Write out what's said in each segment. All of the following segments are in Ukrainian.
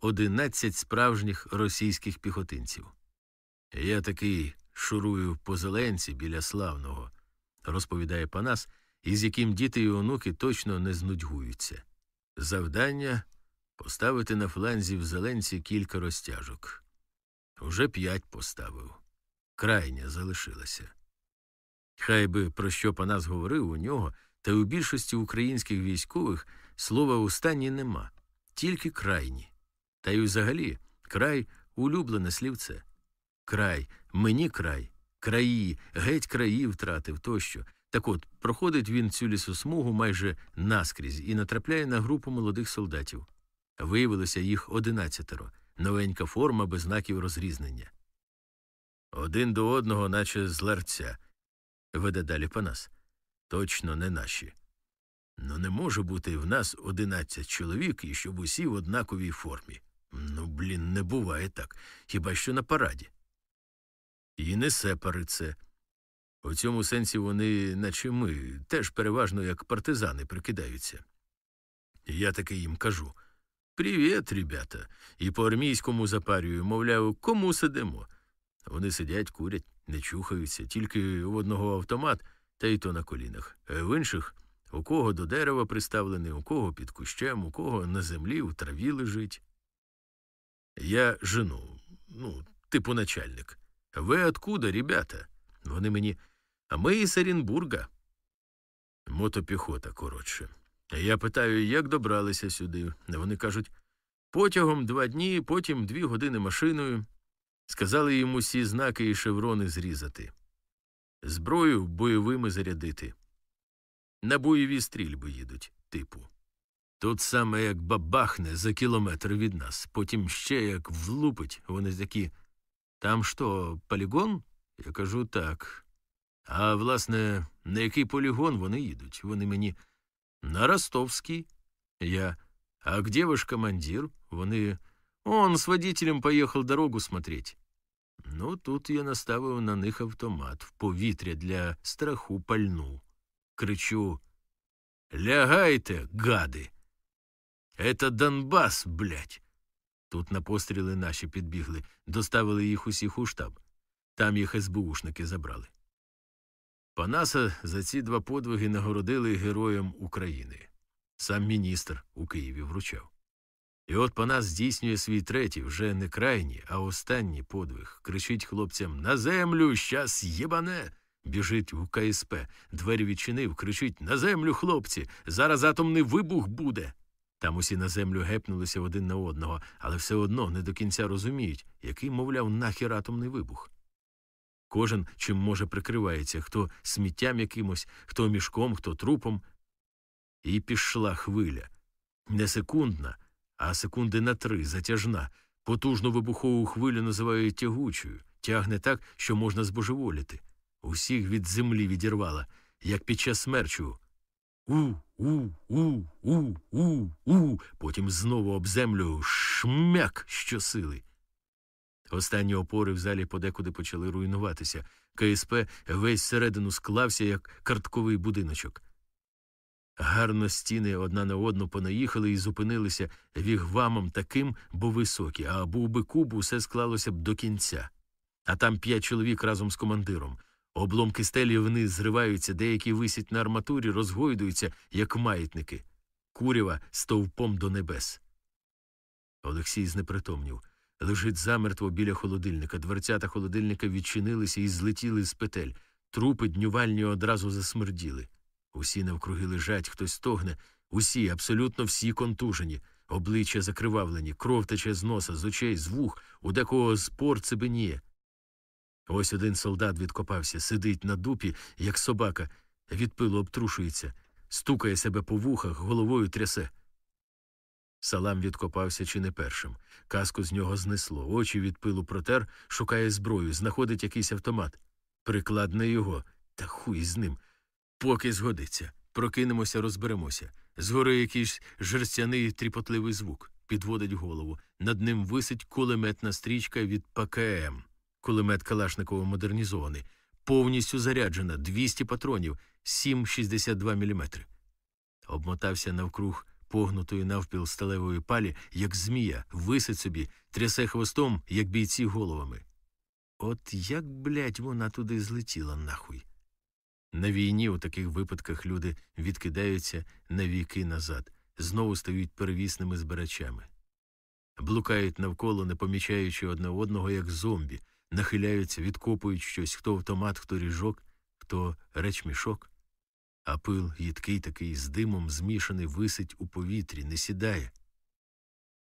одинадцять справжніх російських піхотинців. Я такий шурую по зеленці біля славного, розповідає Панас, із яким діти і онуки точно не знудьгуються. Завдання поставити на фланзі в зеленці кілька розтяжок. Уже п'ять поставив. Крайня залишилася. Хай би про що Панас говорив у нього, та у більшості українських військових слова останні нема, тільки крайні. Та й взагалі край улюблене слівце. Край, мені край, краї, геть краї втратив тощо. Так от, проходить він цю лісосмугу майже наскрізь і натрапляє на групу молодих солдатів. Виявилося їх одинадцятеро, новенька форма без знаків розрізнення. Один до одного, наче з ларця, веде далі Панас. Точно не наші. Ну, не може бути в нас одинадцять чоловік і щоб усі в однаковій формі. Ну, блін, не буває так, хіба що на параді. І не сепари це. У цьому сенсі вони, наче ми, теж переважно як партизани прикидаються. Я таки їм кажу Привіт, ребята, і по армійському запарюю, мовляв, кому сидимо. Вони сидять, курять, не чухаються, тільки в одного автомат, та й то на колінах, в інших у кого до дерева приставлений, у кого під кущем, у кого на землі, у траві лежить. Я жену, ну, типу начальник. Ви откуда, ребята? Вони мені. А ми із Оренбурга. Мотопіхота, коротше. Я питаю, як добралися сюди. Вони кажуть, потягом два дні, потім дві години машиною. Сказали їм усі знаки і шеврони зрізати. Зброю бойовими зарядити. На бойові стрільби їдуть, типу. Тут саме як бабахне за кілометр від нас, потім ще як влупить, вони такі. Там що, полігон? Я кажу так. А власне, на який полігон вони їдуть? Вони мені на Ростовський. Я. А где ваш командир? Вони. Он с водителем поїхав дорогу смотреть. Ну, тут я наставив на них автомат в повітря для страху пальну. Кричу Лягайте, гади. Это Донбас, блядь. Тут на постріли наші підбігли, доставили їх усіх у штаб. Там їх СБУшники забрали. Панаса за ці два подвиги нагородили Героєм України. Сам міністр у Києві вручав. І от Панас здійснює свій третій, вже не крайній, а останній подвиг. Кричить хлопцям На землю, щас єбане. Біжить у КСП, двері відчинив, кричить На землю, хлопці, зараз атомний вибух буде. Там усі на землю гепнулися один на одного, але все одно не до кінця розуміють, який, мовляв, нахер атомний вибух. Кожен чим може прикривається, хто сміттям якимось, хто мішком, хто трупом. І пішла хвиля. Не секундна, а секунди на три, затяжна. Потужну вибухову хвилю називають тягучою, тягне так, що можна збожеволіти. Усіх від землі відірвала, як під час смерчу. У, у, у, у, у, у. Потім знову об землю шмяк щосили. Останні опори в залі подекуди почали руйнуватися. КСП весь середину склався, як картковий будиночок. Гарно стіни одна на одну понаїхали і зупинилися вігвамом таким, бо високі, а був би куб, усе склалося б до кінця. А там п'ять чоловік разом з командиром. Обломки стелі вниз зриваються, деякі висять на арматурі, розгойдуються, як маятники. Курява стовпом до небес. Олексій знепритомнів. Лежить замертво біля холодильника. Дверцята холодильника відчинилися і злетіли з петель. Трупи днювальні одразу засмерділи. Усі навкруги лежать, хтось стогне, усі, абсолютно всі контужені, обличчя закривавлені, кров тече з носа, з очей, з вух, у декого спор цибеніє. Ось один солдат відкопався, сидить на дупі, як собака, від пилу обтрушується, стукає себе по вухах, головою трясе. Салам відкопався чи не першим. Каску з нього знесло, очі від пилу протер, шукає зброю, знаходить якийсь автомат. Прикладне його, та хуй з ним. Поки згодиться. Прокинемося, розберемося. Згори якийсь жерстяний тріпотливий звук, підводить голову. Над ним висить кулеметна стрічка від ПКМ. Кулемет Калашникова модернізований, повністю заряджена, 200 патронів, 7,62 мм. Обмотався навкруг погнутої навпіл сталевої палі, як змія, висить собі, трясе хвостом, як бійці головами. От як, блядь, вона туди злетіла нахуй. На війні у таких випадках люди відкидаються на віки назад, знову стають первісними збирачами. Блукають навколо, не помічаючи одне одного, як зомбі, нахиляються, відкопують щось хто автомат, хто ріжок, хто речмішок. А пил їдкий такий з димом змішаний висить у повітрі, не сідає.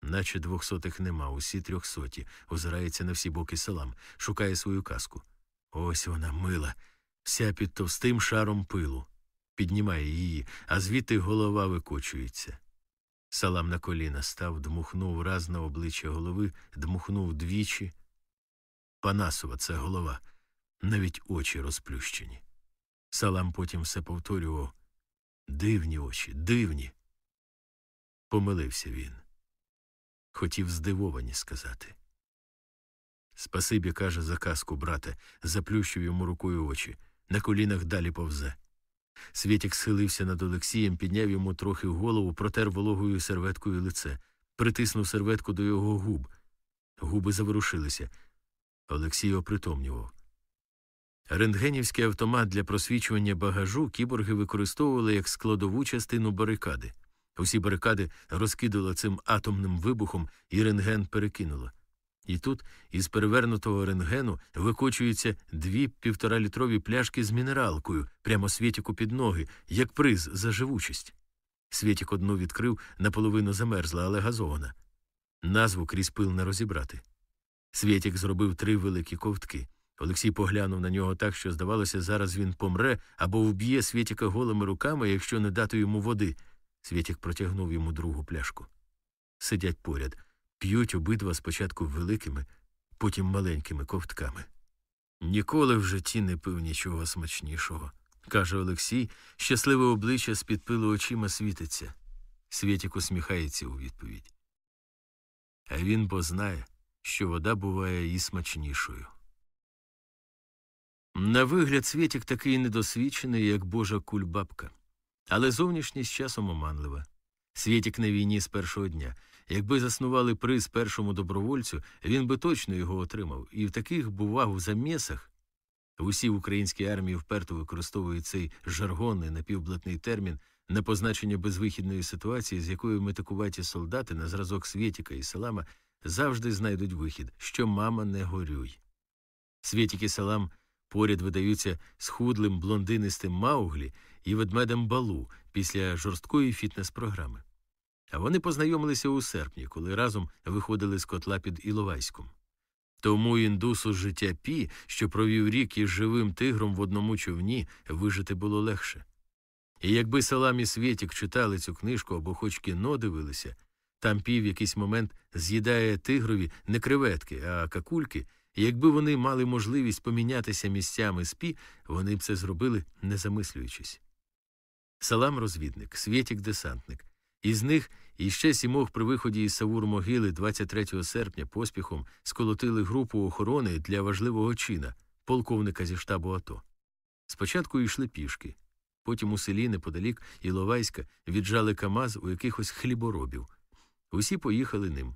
Наче двохсотих нема, усі трьохсоті, озирається на всі боки салам, шукає свою казку. Ось вона мила, вся під товстим шаром пилу. Піднімає її, а звідти голова викочується. Салам на коліна став, дмухнув раз на обличчя голови, дмухнув двічі. Панасова це голова, навіть очі розплющені. Салам потім все повторював дивні очі, дивні. Помилився він. Хотів здивовані сказати. Спасибі, каже за казку, брате, заплющив йому рукою очі, на колінах далі повзе. Світік схилився над Олексієм, підняв йому трохи голову, протер вологою серветкою лице, притиснув серветку до його губ. Губи заворушилися. Олексій опритомнював. Рентгенівський автомат для просвічування багажу кіборги використовували як складову частину барикади. Усі барикади розкидало цим атомним вибухом, і рентген перекинуло. І тут із перевернутого рентгену викочуються дві півторалітрові пляшки з мінералкою прямо світіку під ноги, як приз за живучість. Світік одну відкрив, наполовину замерзла, але газована. Назву крізь пил не розібрати. Світік зробив три великі ковтки. Олексій поглянув на нього так, що, здавалося, зараз він помре або вб'є Світіка голими руками, якщо не дати йому води. Світік протягнув йому другу пляшку. Сидять поряд, п'ють обидва спочатку великими, потім маленькими ковтками. Ніколи в житті не пив нічого смачнішого, каже Олексій, щасливе обличчя з під пилу очима світиться. Світік усміхається у відповідь. А він бо знає, що вода буває і смачнішою. На вигляд Світік такий недосвідчений, як божа кульбабка. Але зовнішність часом оманлива. Світік на війні з першого дня. Якби заснували приз першому добровольцю, він би точно його отримав. І в таких, бував, в замісах. Усі в українській армії вперто використовують цей жаргонний напівблатний термін на позначення безвихідної ситуації, з якою метикуваті солдати на зразок Свєтіка і Салама завжди знайдуть вихід, що мама не горюй. Свєтік і Салам поряд видаються схудлим блондинистим Мауглі і ведмедем Балу після жорсткої фітнес-програми. А вони познайомилися у серпні, коли разом виходили з котла під Іловайськом. Тому індусу життя Пі, що провів рік із живим тигром в одному човні, вижити було легше. І якби Салам і Свєтік читали цю книжку або хоч кіно дивилися, там Пі в якийсь момент з'їдає тигрові не креветки, а какульки, і якби вони мали можливість помінятися місцями з Пі, вони б це зробили, не замислюючись. Салам розвідник, Свєтік десантник. Із них іще сімох при виході із Савур могили 23 серпня поспіхом сколотили групу охорони для важливого чина, полковника зі штабу АТО. Спочатку йшли пішки, потім у селі неподалік Іловайська віджали Камаз у якихось хліборобів. Усі поїхали ним.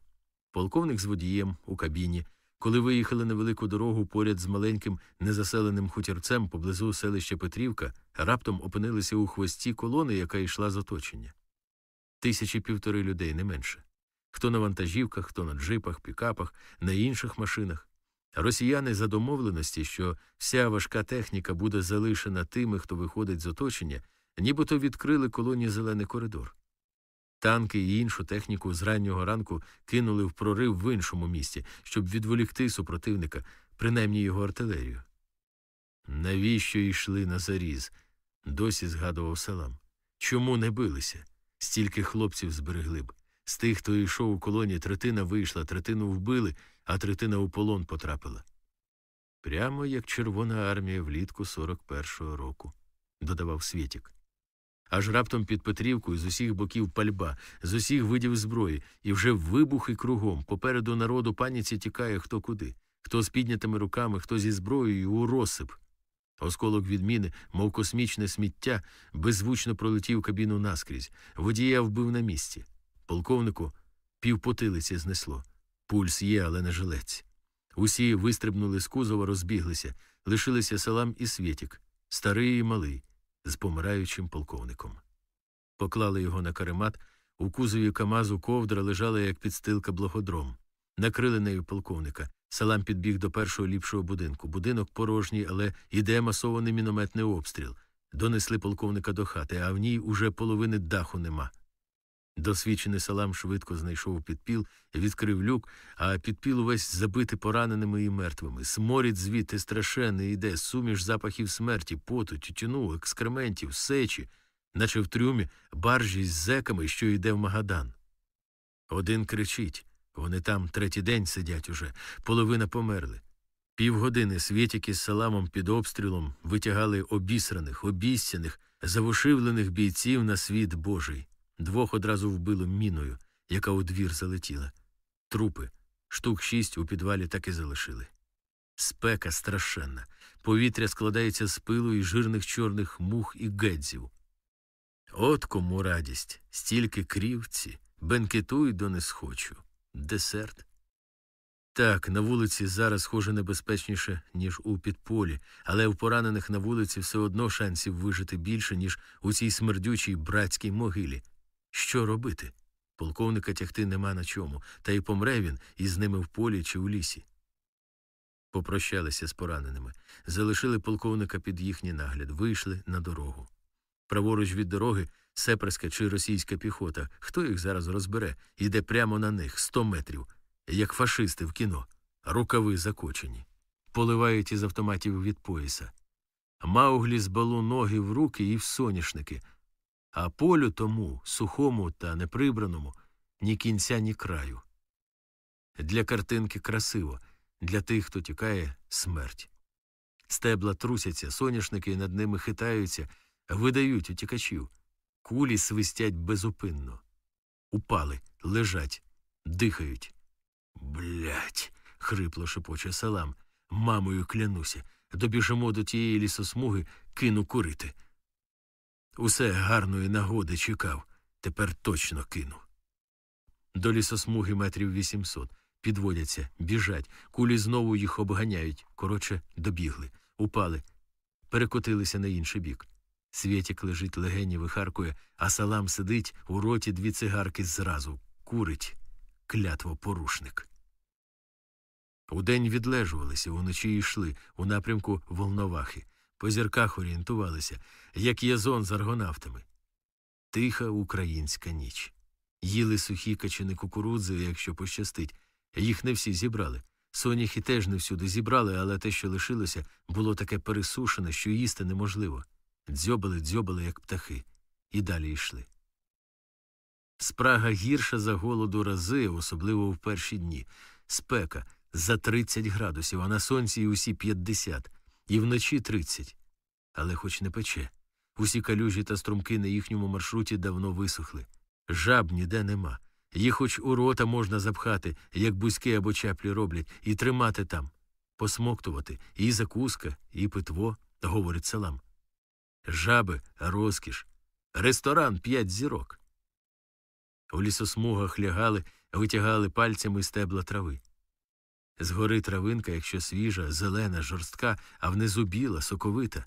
Полковник з водієм у кабіні. Коли виїхали на велику дорогу поряд з маленьким незаселеним хутірцем поблизу селища Петрівка, раптом опинилися у хвості колони, яка йшла з оточення. Тисячі півтори людей не менше. Хто на вантажівках, хто на джипах, пікапах, на інших машинах. Росіяни за домовленості, що вся важка техніка буде залишена тими, хто виходить з оточення, нібито відкрили колоні зелений коридор. Танки і іншу техніку з раннього ранку кинули в прорив в іншому місці, щоб відволікти супротивника, принаймні його артилерію. Навіщо йшли на заріз? досі згадував салам. Чому не билися? Стільки хлопців зберегли б. З тих, хто йшов у колоні, третина вийшла, третину вбили, а третина у полон потрапила. Прямо як Червона армія влітку 41-го року, додавав Свєтік. Аж раптом під Петрівкою з усіх боків пальба, з усіх видів зброї, і вже вибухи кругом. Попереду народу паніці тікає хто куди, хто з піднятими руками, хто зі зброєю у розсип. Осколок відміни, мов космічне сміття, беззвучно пролетів кабіну наскрізь. Водія вбив на місці. Полковнику півпотилиці знесло. Пульс є, але не жилець. Усі вистрибнули з кузова, розбіглися, лишилися салам і свєтік, старий і малий, з помираючим полковником. Поклали його на каремат, у кузові Камазу ковдра лежала, як підстилка благодром. Накрили нею полковника. Салам підбіг до першого ліпшого будинку. Будинок порожній, але іде масований мінометний обстріл. Донесли полковника до хати, а в ній уже половини даху нема. Досвідчений салам швидко знайшов підпіл, відкрив люк, а підпіл увесь забитий пораненими і мертвими. Сморід звідти страшенний іде, суміш запахів смерті, поту, тютюну, екскрементів, сечі, наче в трюмі баржі з зеками, що йде в Магадан. Один кричить вони там третій день сидять уже, половина померли. Півгодини світіки з саламом під обстрілом витягали обісраних, обіцяних, завошивлених бійців на світ Божий. Двох одразу вбило міною, яка у двір залетіла. Трупи, штук шість у підвалі так і залишили. Спека страшенна. Повітря складається з пилу і жирних чорних мух і гедзів. От кому радість, стільки крівці, бенкетуй до не схочу. Десерт. Так, на вулиці зараз схоже небезпечніше, ніж у підполі, але у поранених на вулиці все одно шансів вижити більше, ніж у цій смердючій братській могилі. Що робити? Полковника тягти нема на чому, та й помре він із ними в полі чи у лісі. Попрощалися з пораненими, залишили полковника під їхній нагляд, вийшли на дорогу. Праворуч від дороги сепарська чи російська піхота, хто їх зараз розбере, йде прямо на них сто метрів, як фашисти в кіно, рукави закочені, поливають із автоматів від пояса. Мауглі збалу ноги в руки і в соняшники, а полю тому, сухому та неприбраному, ні кінця, ні краю. Для картинки красиво, для тих, хто тікає, смерть. Стебла трусяться, соняшники над ними хитаються, видають утікачів. Кулі свистять безупинно. Упали, лежать, дихають. Блять. хрипло шепоче салам. Мамою клянуся. Добіжимо до тієї лісосмуги, кину курити. Усе гарної нагоди чекав. Тепер точно кину. До лісосмуги метрів вісімсот. Підводяться, біжать, кулі знову їх обганяють. Коротше, добігли, упали, перекотилися на інший бік. Свєтік лежить легені, вихаркує, а салам сидить у роті дві цигарки зразу, курить, клятво порушник. Удень відлежувалися, уночі йшли у напрямку Волновахи, по зірках орієнтувалися, як язон з аргонавтами. Тиха українська ніч. Їли сухі качани кукурудзи, якщо пощастить. Їх не всі зібрали. Соняхи теж не всюди зібрали, але те, що лишилося, було таке пересушене, що їсти неможливо дзьобали, дзьобали, як птахи, і далі йшли. Спрага гірша за голоду рази, особливо в перші дні, спека за 30 градусів, а на сонці і усі 50, і вночі 30. Але хоч не пече. Усі калюжі та струмки на їхньому маршруті давно висохли. Жаб ніде нема. Їх хоч у рота можна запхати, як бузьки або чаплі роблять, і тримати там, посмоктувати і закуска, і питво, говорить салам жаби, розкіш, ресторан п'ять зірок. У лісосмугах лягали, витягали пальцями стебла трави. Згори травинка, якщо свіжа, зелена, жорстка, а внизу біла, соковита.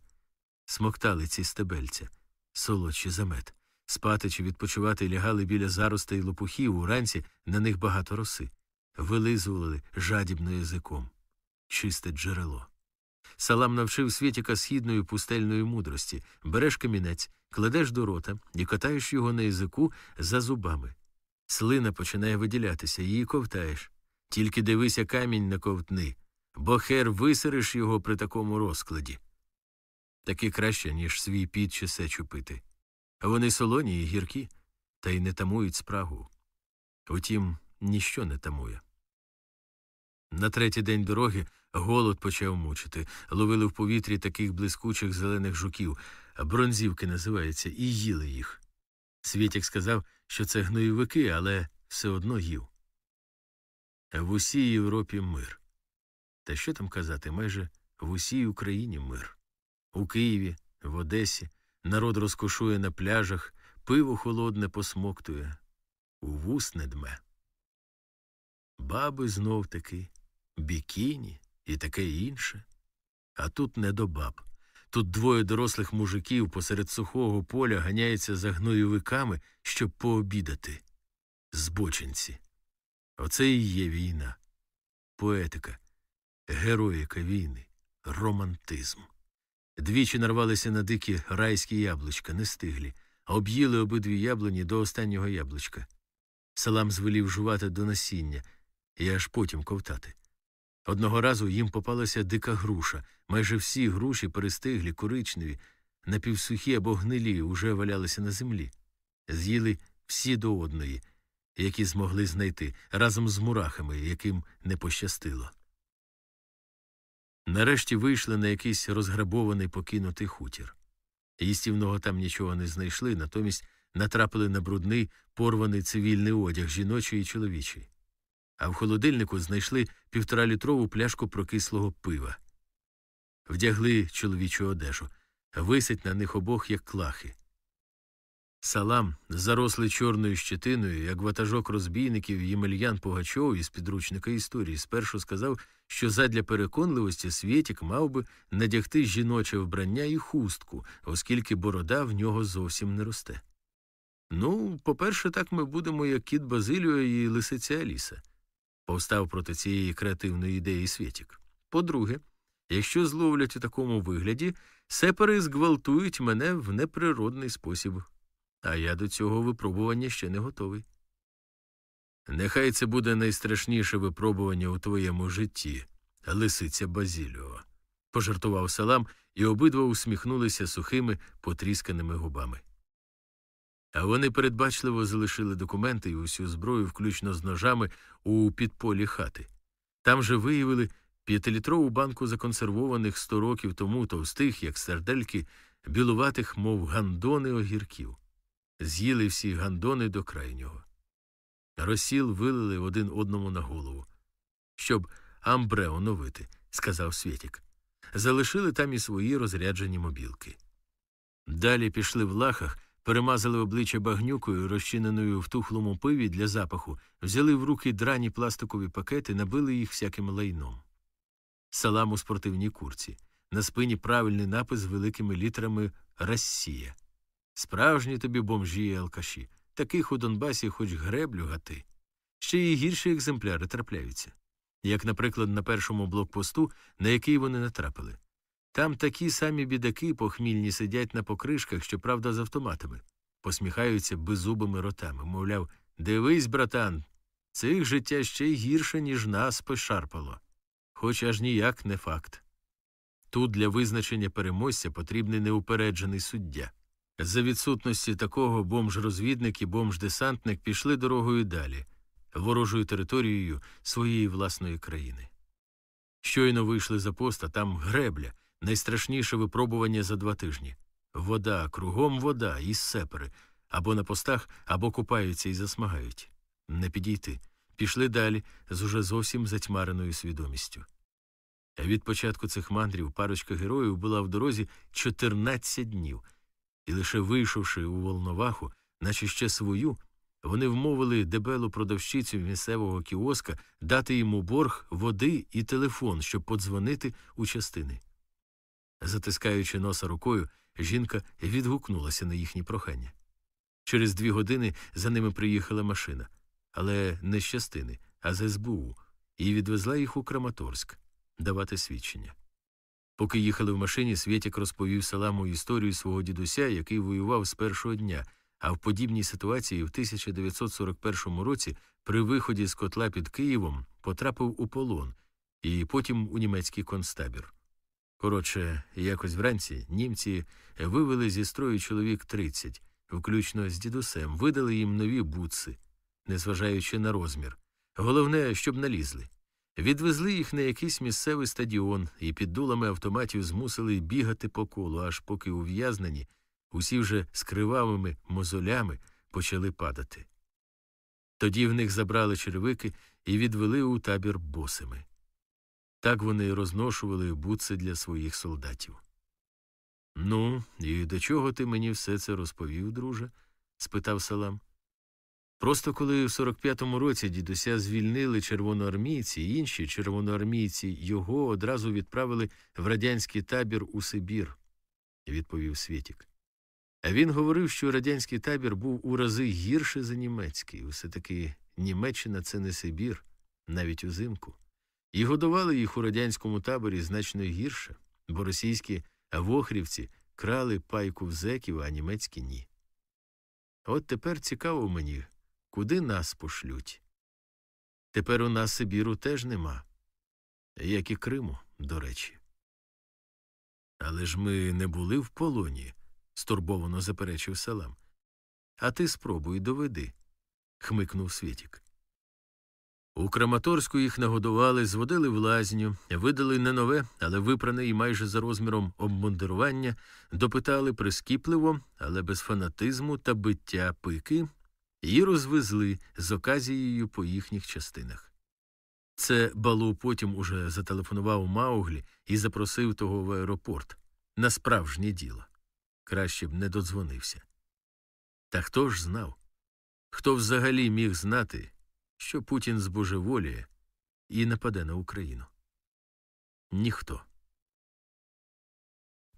Смоктали ці стебельця, солодші замет. Спати чи відпочивати лягали біля заростей лопухів, уранці на них багато роси, вилизували жадібно язиком. Чисте джерело. Салам навчив Свєтіка східної пустельної мудрості береш камінець, кладеш до рота і катаєш його на язику за зубами. Слина починає виділятися, її ковтаєш. Тільки дивися камінь на ковтни, бо хер висериш його при такому розкладі. Таки краще, ніж свій під чи сечу пити. Вони солоні і гіркі, та й не тамують спрагу. Втім, ніщо не тамує. На третій день дороги голод почав мучити, ловили в повітрі таких блискучих зелених жуків, бронзівки називаються, і їли їх. Світік сказав, що це гноєвики, але все одно їв. В усій Європі мир. Та що там казати, майже в усій Україні мир. У Києві, в Одесі народ розкошує на пляжах, пиво холодне посмоктує, у вус не дме. Баби знов таки, бікіні і таке інше. А тут не до баб. Тут двоє дорослих мужиків посеред сухого поля ганяються за гноєвиками, щоб пообідати. Збочинці. Оце і є війна. Поетика, героїка війни, романтизм. Двічі нарвалися на дикі райські яблучка, не стиглі, а об'їли обидві яблуні до останнього яблучка. Салам звелів жувати до насіння і аж потім ковтати. Одного разу їм попалася дика груша. Майже всі груші перестиглі, коричневі, напівсухі або гнилі уже валялися на землі. З'їли всі до одної, які змогли знайти, разом з мурахами, яким не пощастило. Нарешті вийшли на якийсь розграбований покинутий хутір. Їстівного там нічого не знайшли, натомість натрапили на брудний порваний цивільний одяг жіночий і чоловічий. А в холодильнику знайшли півторалітрову пляшку прокислого пива. Вдягли чоловічу одежу, висять на них обох, як клахи. Салам, зарослий чорною щетиною, як ватажок розбійників Ємельян Пугачов із підручника історії, спершу сказав, що задля переконливості Свєтік мав би надягти жіноче вбрання і хустку, оскільки борода в нього зовсім не росте. Ну, по-перше, так ми будемо, як кіт Базиліо і лисиця Аліса, повстав проти цієї креативної ідеї Свєтік. По-друге, якщо зловлять у такому вигляді, сепари зґвалтують мене в неприродний спосіб а я до цього випробування ще не готовий. Нехай це буде найстрашніше випробування у твоєму житті, лисиця Базіліо, пожартував салам, і обидва усміхнулися сухими, потрісканими губами. А вони передбачливо залишили документи і усю зброю, включно з ножами, у підполі хати. Там же виявили п'ятилітрову банку законсервованих сто років тому товстих, як сердельки, білуватих, мов гандони огірків з'їли всі гандони до крайнього. Розсіл вилили один одному на голову. Щоб амбре оновити, сказав Свєтік. Залишили там і свої розряджені мобілки. Далі пішли в лахах, перемазали обличчя багнюкою, розчиненою в тухлому пиві для запаху, взяли в руки драні пластикові пакети, набили їх всяким лайном. Салам у спортивній курці, на спині правильний напис великими літерами Росія. Справжні тобі бомжі і алкаші. Таких у Донбасі хоч греблю гати. Ще й гірші екземпляри трапляються, як, наприклад, на першому блокпосту, на який вони натрапили. Там такі самі бідаки похмільні сидять на покришках, щоправда, з автоматами, посміхаються беззубими ротами, мовляв, дивись, братан, цих життя ще й гірше, ніж нас пошарпало, хоч аж ніяк не факт. Тут для визначення переможця потрібний неупереджений суддя. За відсутності такого бомж-розвідник і бомж-десантник пішли дорогою далі, ворожою територією своєї власної країни. Щойно вийшли за поста, там гребля, найстрашніше випробування за два тижні. Вода, кругом вода, і сепери, або на постах, або купаються і засмагають. Не підійти. Пішли далі з уже зовсім затьмареною свідомістю. Від початку цих мандрів парочка героїв була в дорозі 14 днів і лише вийшовши у Волноваху, наче ще свою, вони вмовили дебелу продавщицю місцевого кіоска дати йому борг води і телефон, щоб подзвонити у частини. Затискаючи носа рукою, жінка відгукнулася на їхні прохання. Через дві години за ними приїхала машина, але не з частини, а з СБУ, і відвезла їх у Краматорськ давати свідчення. Поки їхали в машині, Свєтік розповів Саламу історію свого дідуся, який воював з першого дня, а в подібній ситуації в 1941 році при виході з котла під Києвом потрапив у полон і потім у німецький концтабір. Коротше, якось вранці німці вивели зі строю чоловік 30, включно з дідусем, видали їм нові бутси, незважаючи на розмір. Головне, щоб налізли. Відвезли їх на якийсь місцевий стадіон і під дулами автоматів змусили бігати по колу, аж поки ув'язнені, усі вже з кривавими мозолями почали падати. Тоді в них забрали черевики і відвели у табір босими. Так вони розношували буци для своїх солдатів. Ну, і до чого ти мені все це розповів, друже? спитав Салам. Просто коли в 45-му році дідуся звільнили червоноармійці, інші червоноармійці його одразу відправили в радянський табір у Сибір, відповів Світік. А він говорив, що радянський табір був у рази гірше за німецький. Все таки Німеччина це не Сибір, навіть узимку. І годували їх у радянському таборі значно гірше, бо російські вохрівці крали пайку в зеків, а німецькі ні. От тепер цікаво мені, куди нас пошлють. Тепер у нас Сибіру теж нема, як і Криму, до речі. Але ж ми не були в полоні, стурбовано заперечив Салам. А ти спробуй доведи, хмикнув Світік. У Краматорську їх нагодували, зводили в лазню, видали не нове, але випране і майже за розміром обмундирування, допитали прискіпливо, але без фанатизму та биття пики, і розвезли з оказією по їхніх частинах. Це Балу потім уже зателефонував Мауглі і запросив того в аеропорт на справжнє діло. Краще б не додзвонився. Та хто ж знав? Хто взагалі міг знати, що Путін збожеволіє і нападе на Україну? Ніхто.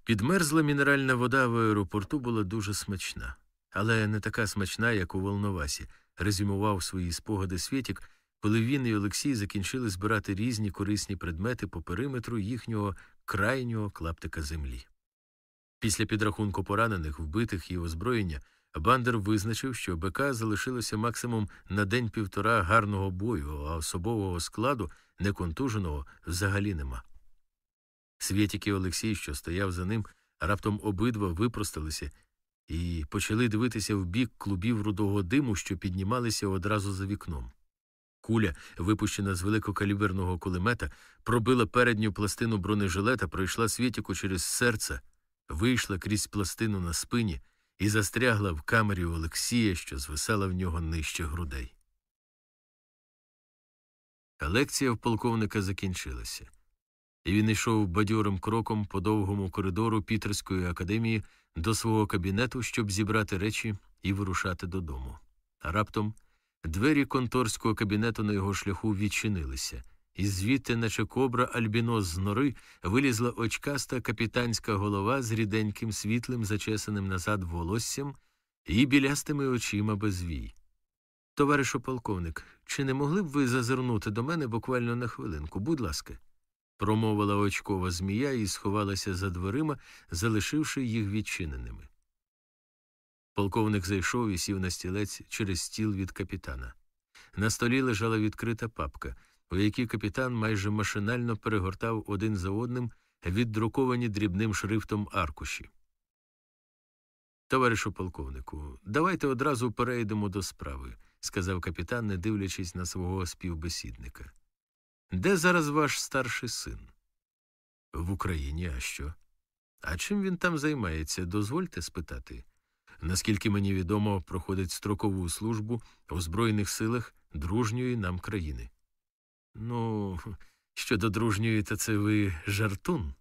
Підмерзла мінеральна вода в аеропорту була дуже смачна, але не така смачна, як у Волновасі, резюмував свої спогади Світік, коли він і Олексій закінчили збирати різні корисні предмети по периметру їхнього крайнього клаптика землі. Після підрахунку поранених, вбитих і озброєння Бандер визначив, що БК залишилося максимум на день-півтора гарного бою, а особового складу, неконтуженого, взагалі нема. Свєтік і Олексій, що стояв за ним, раптом обидва випросталися і почали дивитися в бік клубів рудого диму, що піднімалися одразу за вікном. Куля, випущена з великокаліберного кулемета, пробила передню пластину бронежилета, пройшла Свєтіку через серце, вийшла крізь пластину на спині і застрягла в камері Олексія, що звисала в нього нижче грудей. Лекція в полковника закінчилася, і він йшов бадьорим кроком по довгому коридору Пітерської академії до свого кабінету, щоб зібрати речі і вирушати додому. Раптом двері конторського кабінету на його шляху відчинилися, і звідти, наче кобра альбінос з нори, вилізла очкаста капітанська голова з ріденьким світлим, зачесаним назад волоссям і білястими очима без вій. Товаришу полковник, чи не могли б ви зазирнути до мене буквально на хвилинку? Будь ласка, промовила очкова змія і сховалася за дверима, залишивши їх відчиненими. Полковник зайшов і сів на стілець через стіл від капітана. На столі лежала відкрита папка у якій капітан майже машинально перегортав один за одним віддруковані дрібним шрифтом аркуші. Товаришу полковнику, давайте одразу перейдемо до справи, сказав капітан, не дивлячись на свого співбесідника. Де зараз ваш старший син? В Україні, а що? А чим він там займається, дозвольте спитати. Наскільки мені відомо, проходить строкову службу у Збройних силах дружньої нам країни. Ну, щодо дружньої, то це ви жартун.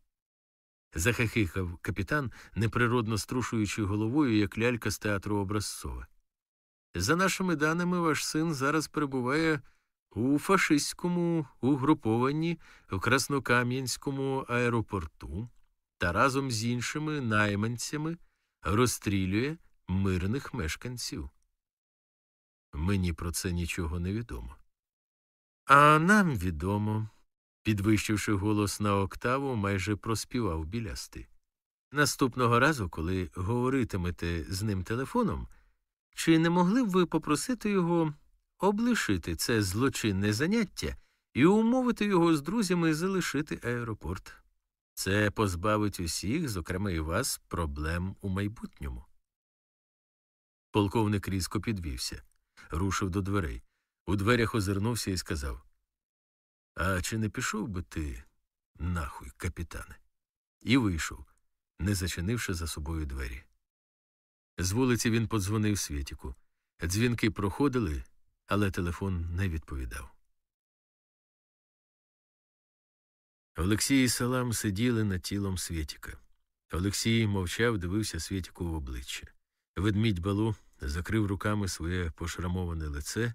захихикав капітан, неприродно струшуючи головою, як лялька з театру Образцова. За нашими даними, ваш син зараз перебуває у фашистському угрупованні в Краснокам'янському аеропорту та разом з іншими найманцями розстрілює мирних мешканців. Мені про це нічого не відомо. А нам відомо, підвищивши голос на октаву, майже проспівав білясти. Наступного разу, коли говоритимете з ним телефоном, чи не могли б ви попросити його облишити це злочинне заняття і умовити його з друзями залишити аеропорт? Це позбавить усіх, зокрема і вас, проблем у майбутньому. Полковник різко підвівся, рушив до дверей. У дверях озирнувся і сказав А чи не пішов би ти, нахуй, капітане? І вийшов, не зачинивши за собою двері. З вулиці він подзвонив Світіку. Дзвінки проходили, але телефон не відповідав. Олексій і Салам сиділи над тілом Світіка. Олексій мовчав, дивився Світіку в обличчя. Ведмідь балу закрив руками своє пошрамоване лице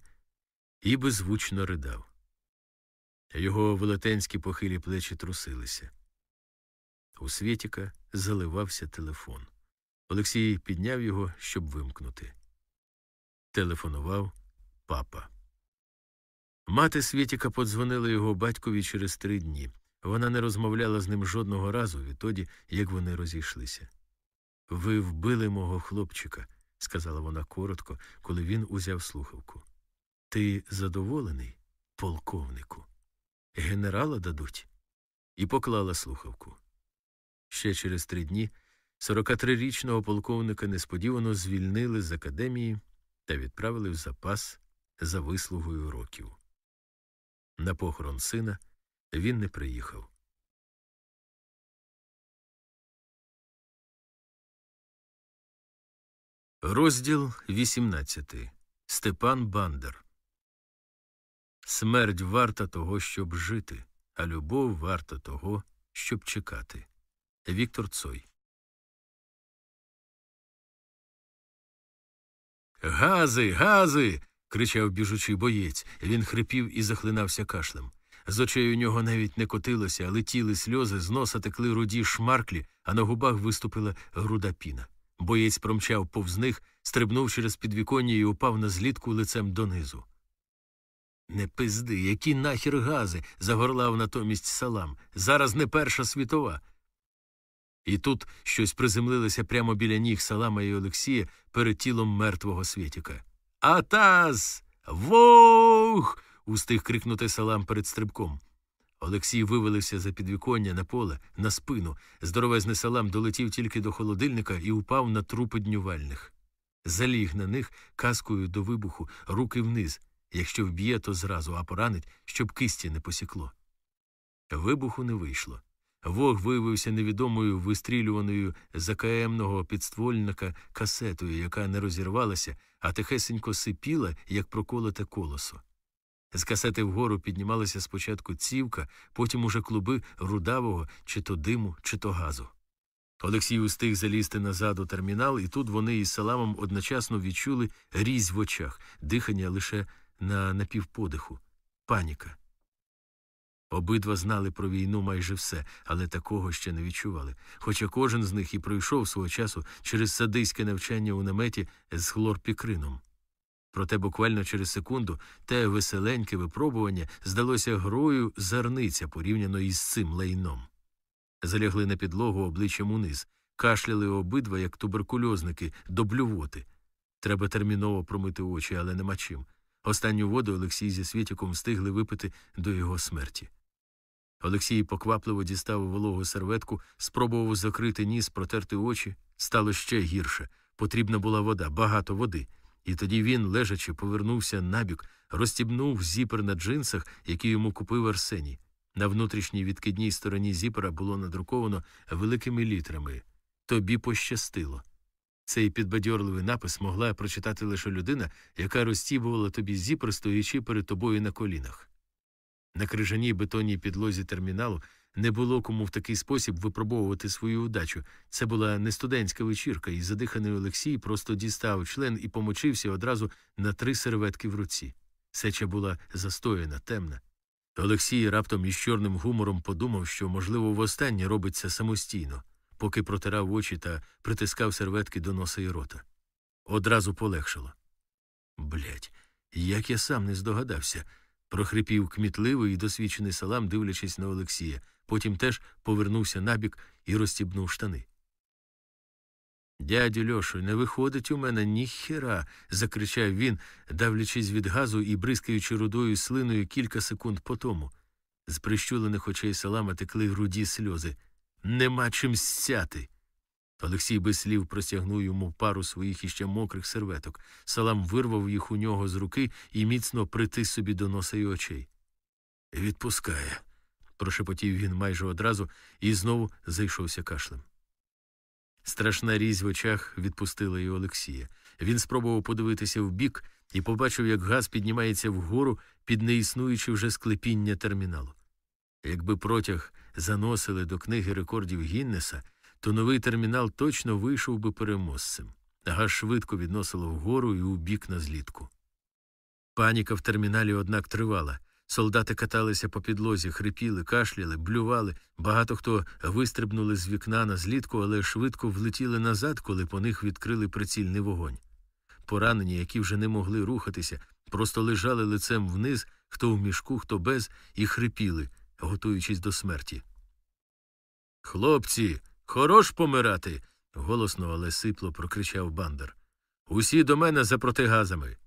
і беззвучно ридав. Його велетенські похилі плечі трусилися. У Світіка заливався телефон. Олексій підняв його, щоб вимкнути. Телефонував папа. Мати Світіка подзвонила його батькові через три дні. Вона не розмовляла з ним жодного разу відтоді, як вони розійшлися. Ви вбили мого хлопчика, сказала вона коротко, коли він узяв слухавку. Ти задоволений, полковнику? Генерала дадуть? І поклала слухавку. Ще через три дні 43-річного полковника несподівано звільнили з академії та відправили в запас за вислугою років. На похорон сина він не приїхав. Розділ 18. Степан Бандер. Смерть варта того, щоб жити, а любов варта того, щоб чекати. Віктор Цой. Гази, гази. Кричав біжучий боєць. Він хрипів і захлинався кашлем. З очей у нього навіть не котилося, а летіли сльози, з носа текли руді шмарклі, а на губах виступила груда піна. Боєць промчав повз них, стрибнув через підвіконня і упав на злітку лицем донизу. Не пизди, які нахер гази. загорлав натомість салам. Зараз не Перша світова. І тут щось приземлилося прямо біля ніг Салама і Олексія перед тілом мертвого Світіка. Атаз! Вох! устиг крикнути салам перед стрибком. Олексій вивелився за підвіконня на поле, на спину. Здоровезний салам долетів тільки до холодильника і упав на трупи днювальних. Заліг на них каскою до вибуху, руки вниз. Якщо вб'є, то зразу, а поранить, щоб кисті не посікло. Вибуху не вийшло. Вог виявився невідомою вистрілюваною з АКМного підствольника касетою, яка не розірвалася, а тихесенько сипіла, як проколоте колосо. З касети вгору піднімалася спочатку цівка, потім уже клуби рудавого чи то диму, чи то газу. Олексій устиг залізти назад у термінал, і тут вони із саламом одночасно відчули різь в очах, дихання лише на напівподиху, паніка. Обидва знали про війну майже все, але такого ще не відчували. Хоча кожен з них і пройшов свого часу через садиське навчання у наметі з хлорпікрином. Проте буквально через секунду те веселеньке випробування здалося грою зарниця порівняно із цим лайном. Залягли на підлогу обличчям униз, кашляли обидва, як туберкульозники, до блювоти. Треба терміново промити очі, але нема чим. Останню воду Олексій зі Світіком встигли випити до його смерті. Олексій поквапливо дістав вологу серветку, спробував закрити ніс, протерти очі. Стало ще гірше. Потрібна була вода, багато води. І тоді він, лежачи, повернувся набік, розстібнув зіпер на джинсах, які йому купив Арсеній. На внутрішній відкидній стороні зіпера було надруковано великими літрами. Тобі пощастило. Цей підбадьорливий напис могла прочитати лише людина, яка розтібувала тобі зіпер, стоячи перед тобою на колінах. На крижаній бетонній підлозі терміналу не було кому в такий спосіб випробовувати свою удачу. Це була не студентська вечірка, і задиханий Олексій просто дістав член і помочився одразу на три серветки в руці. Сеча була застояна, темна. Олексій раптом із чорним гумором подумав, що, можливо, востаннє робить це самостійно, поки протирав очі та притискав серветки до носа і рота. Одразу полегшало. Блять, як я сам не здогадався прохрипів кмітливий і досвідчений салам, дивлячись на Олексія, потім теж повернувся набік і розстібнув штани. Дядю Льошу, не виходить у мене ніхера. закричав він, давлячись від газу і бризкаючи рудою слиною кілька секунд по тому. З прищулених очей салама текли груді сльози. Нема чим сяти. Олексій без слів простягнув йому пару своїх іще мокрих серветок. Салам вирвав їх у нього з руки і міцно притис собі до носа й очей. Відпускає, прошепотів він майже одразу і знову зайшовся кашлем. Страшна різь в очах відпустила й Олексія. Він спробував подивитися вбік і побачив, як газ піднімається вгору під неіснуюче вже склепіння терміналу. Якби протяг заносили до книги рекордів Гіннеса, то новий термінал точно вийшов би переможцем. Газ швидко відносило вгору і у бік на злітку. Паніка в терміналі, однак, тривала. Солдати каталися по підлозі, хрипіли, кашляли, блювали. Багато хто вистрибнули з вікна на злітку, але швидко влетіли назад, коли по них відкрили прицільний вогонь. Поранені, які вже не могли рухатися, просто лежали лицем вниз, хто в мішку, хто без, і хрипіли, готуючись до смерті. Хлопці, хорош помирати. голосно, але сипло прокричав бандер. Усі до мене за протигазами.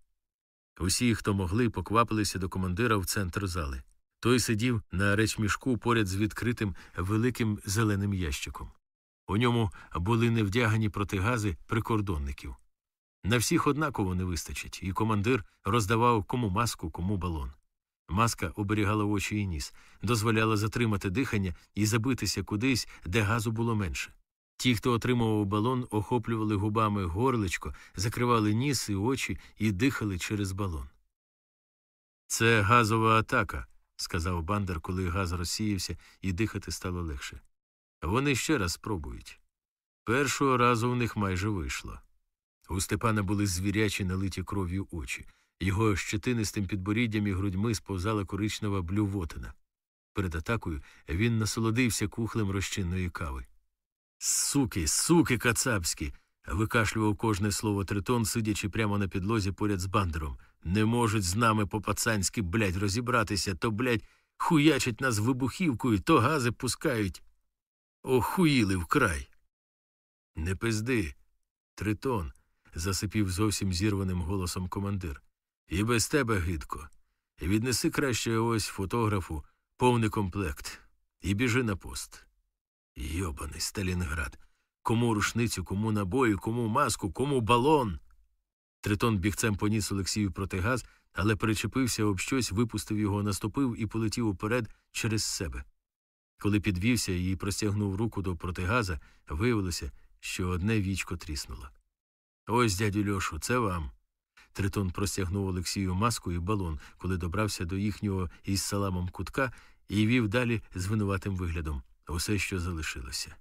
Усі, хто могли, поквапилися до командира в центр зали. Той сидів на речмішку поряд з відкритим великим зеленим ящиком. У ньому були невдягані протигази прикордонників. На всіх однаково не вистачить, і командир роздавав кому маску, кому балон. Маска оберігала очі і ніс, дозволяла затримати дихання і забитися кудись, де газу було менше. Ті, хто отримував балон, охоплювали губами горличко, закривали ніс і очі і дихали через балон. Це газова атака, сказав бандер, коли газ розсіявся і дихати стало легше. Вони ще раз спробують. Першого разу в них майже вийшло. У Степана були звірячі налиті кров'ю очі. Його щетинистим підборіддям і грудьми сповзала коричнева блювотина. Перед атакою він насолодився кухлем розчинної кави. Суки, суки кацапські. викашлював кожне слово тритон, сидячи прямо на підлозі поряд з бандером. Не можуть з нами по пацанськи, блядь, розібратися, то, блядь, хуячать нас вибухівкою, то гази пускають. Охуїли вкрай. Не пизди. Тритон, засипів зовсім зірваним голосом командир. І без тебе гидко. Віднеси краще ось фотографу повний комплект і біжи на пост. Йобаний Сталінград. Кому рушницю, кому набої, кому маску, кому балон. Тритон бігцем поніс Олексію протигаз, але перечепився об щось, випустив його, наступив і полетів уперед через себе. Коли підвівся і простягнув руку до протигаза, виявилося, що одне вічко тріснуло. Ось, дядю Льошу, це вам. Тритон простягнув Олексію маску і балон, коли добрався до їхнього із саламом кутка і вів далі з винуватим виглядом усе, що залишилося.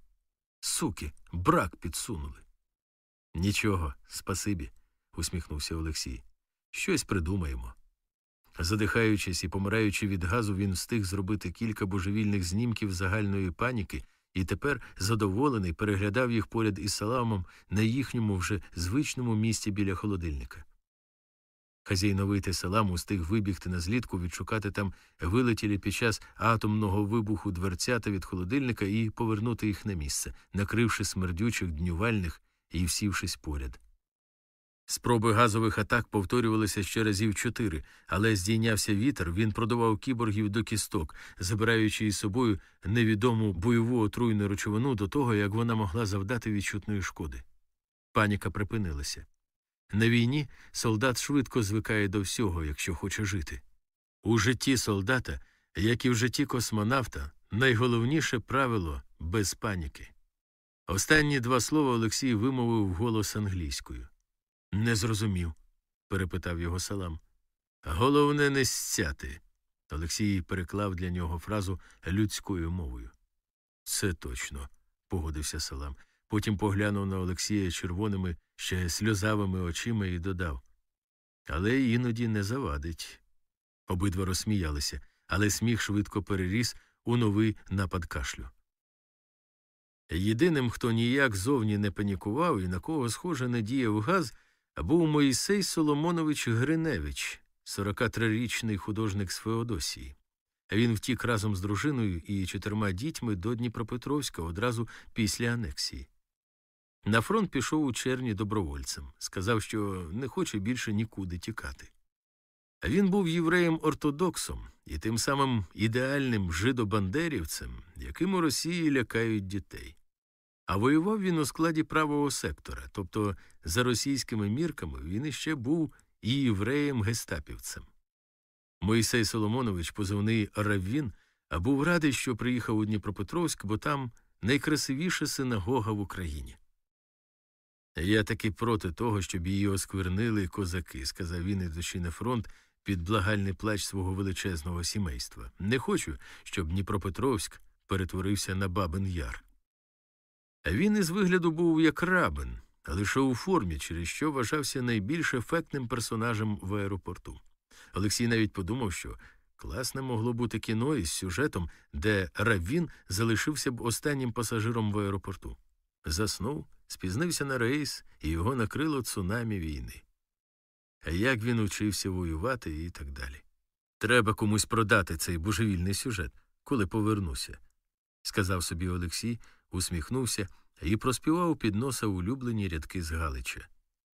Суки, брак підсунули. Нічого, спасибі, усміхнувся Олексій. Щось придумаємо. Задихаючись і помираючи від газу, він встиг зробити кілька божевільних знімків загальної паніки і тепер, задоволений, переглядав їх поряд із саламом на їхньому вже звичному місці біля холодильника. Хазяйновитий салам устиг вибігти на злітку, відшукати там вилетілі під час атомного вибуху дверцята від холодильника і повернути їх на місце, накривши смердючих днювальних і всівшись поряд. Спроби газових атак повторювалися ще разів чотири, але здійнявся вітер, він продавав кіборгів до кісток, забираючи із собою невідому бойову отруйну речовину до того, як вона могла завдати відчутної шкоди. Паніка припинилася. На війні солдат швидко звикає до всього, якщо хоче жити. У житті солдата, як і в житті космонавта, найголовніше правило без паніки. Останні два слова Олексій вимовив голос англійською. Не зрозумів, перепитав його салам. Головне не сцяти. Олексій переклав для нього фразу людською мовою. Це точно, погодився салам. Потім поглянув на Олексія червоними, ще сльозавими очима і додав Але іноді не завадить. Обидва розсміялися, але сміх швидко переріс у новий напад кашлю. Єдиним, хто ніяк зовні не панікував і на кого, схоже, не діяв газ, був Моїсей Соломонович Гриневич, 43-річний художник з Феодосії. Він втік разом з дружиною і чотирма дітьми до Дніпропетровська одразу після анексії. На фронт пішов у червні добровольцем, сказав, що не хоче більше нікуди тікати. Він був євреєм ортодоксом і тим самим ідеальним жидобандерівцем, яким у Росії лякають дітей. А воював він у складі правого сектора, тобто, за російськими мірками, він іще був і євреєм гестапівцем. Моїсей Соломонович, позивний Раввін, був радий, що приїхав у Дніпропетровськ, бо там найкрасивіша синагога в Україні. Я таки проти того, щоб її осквернили козаки, сказав він, ідучи на фронт під благальний плач свого величезного сімейства. Не хочу, щоб Дніпропетровськ перетворився на Бабин Яр. Він із вигляду був як рабин, лише у формі, через що вважався найбільш ефектним персонажем в аеропорту. Олексій навіть подумав, що класне могло бути кіно із сюжетом, де Равін залишився б останнім пасажиром в аеропорту. Заснув, спізнився на рейс, і його накрило цунамі війни. А як він учився воювати і так далі. Треба комусь продати цей божевільний сюжет, коли повернуся, сказав собі Олексій, усміхнувся і проспівав під носа улюблені рядки з Галича.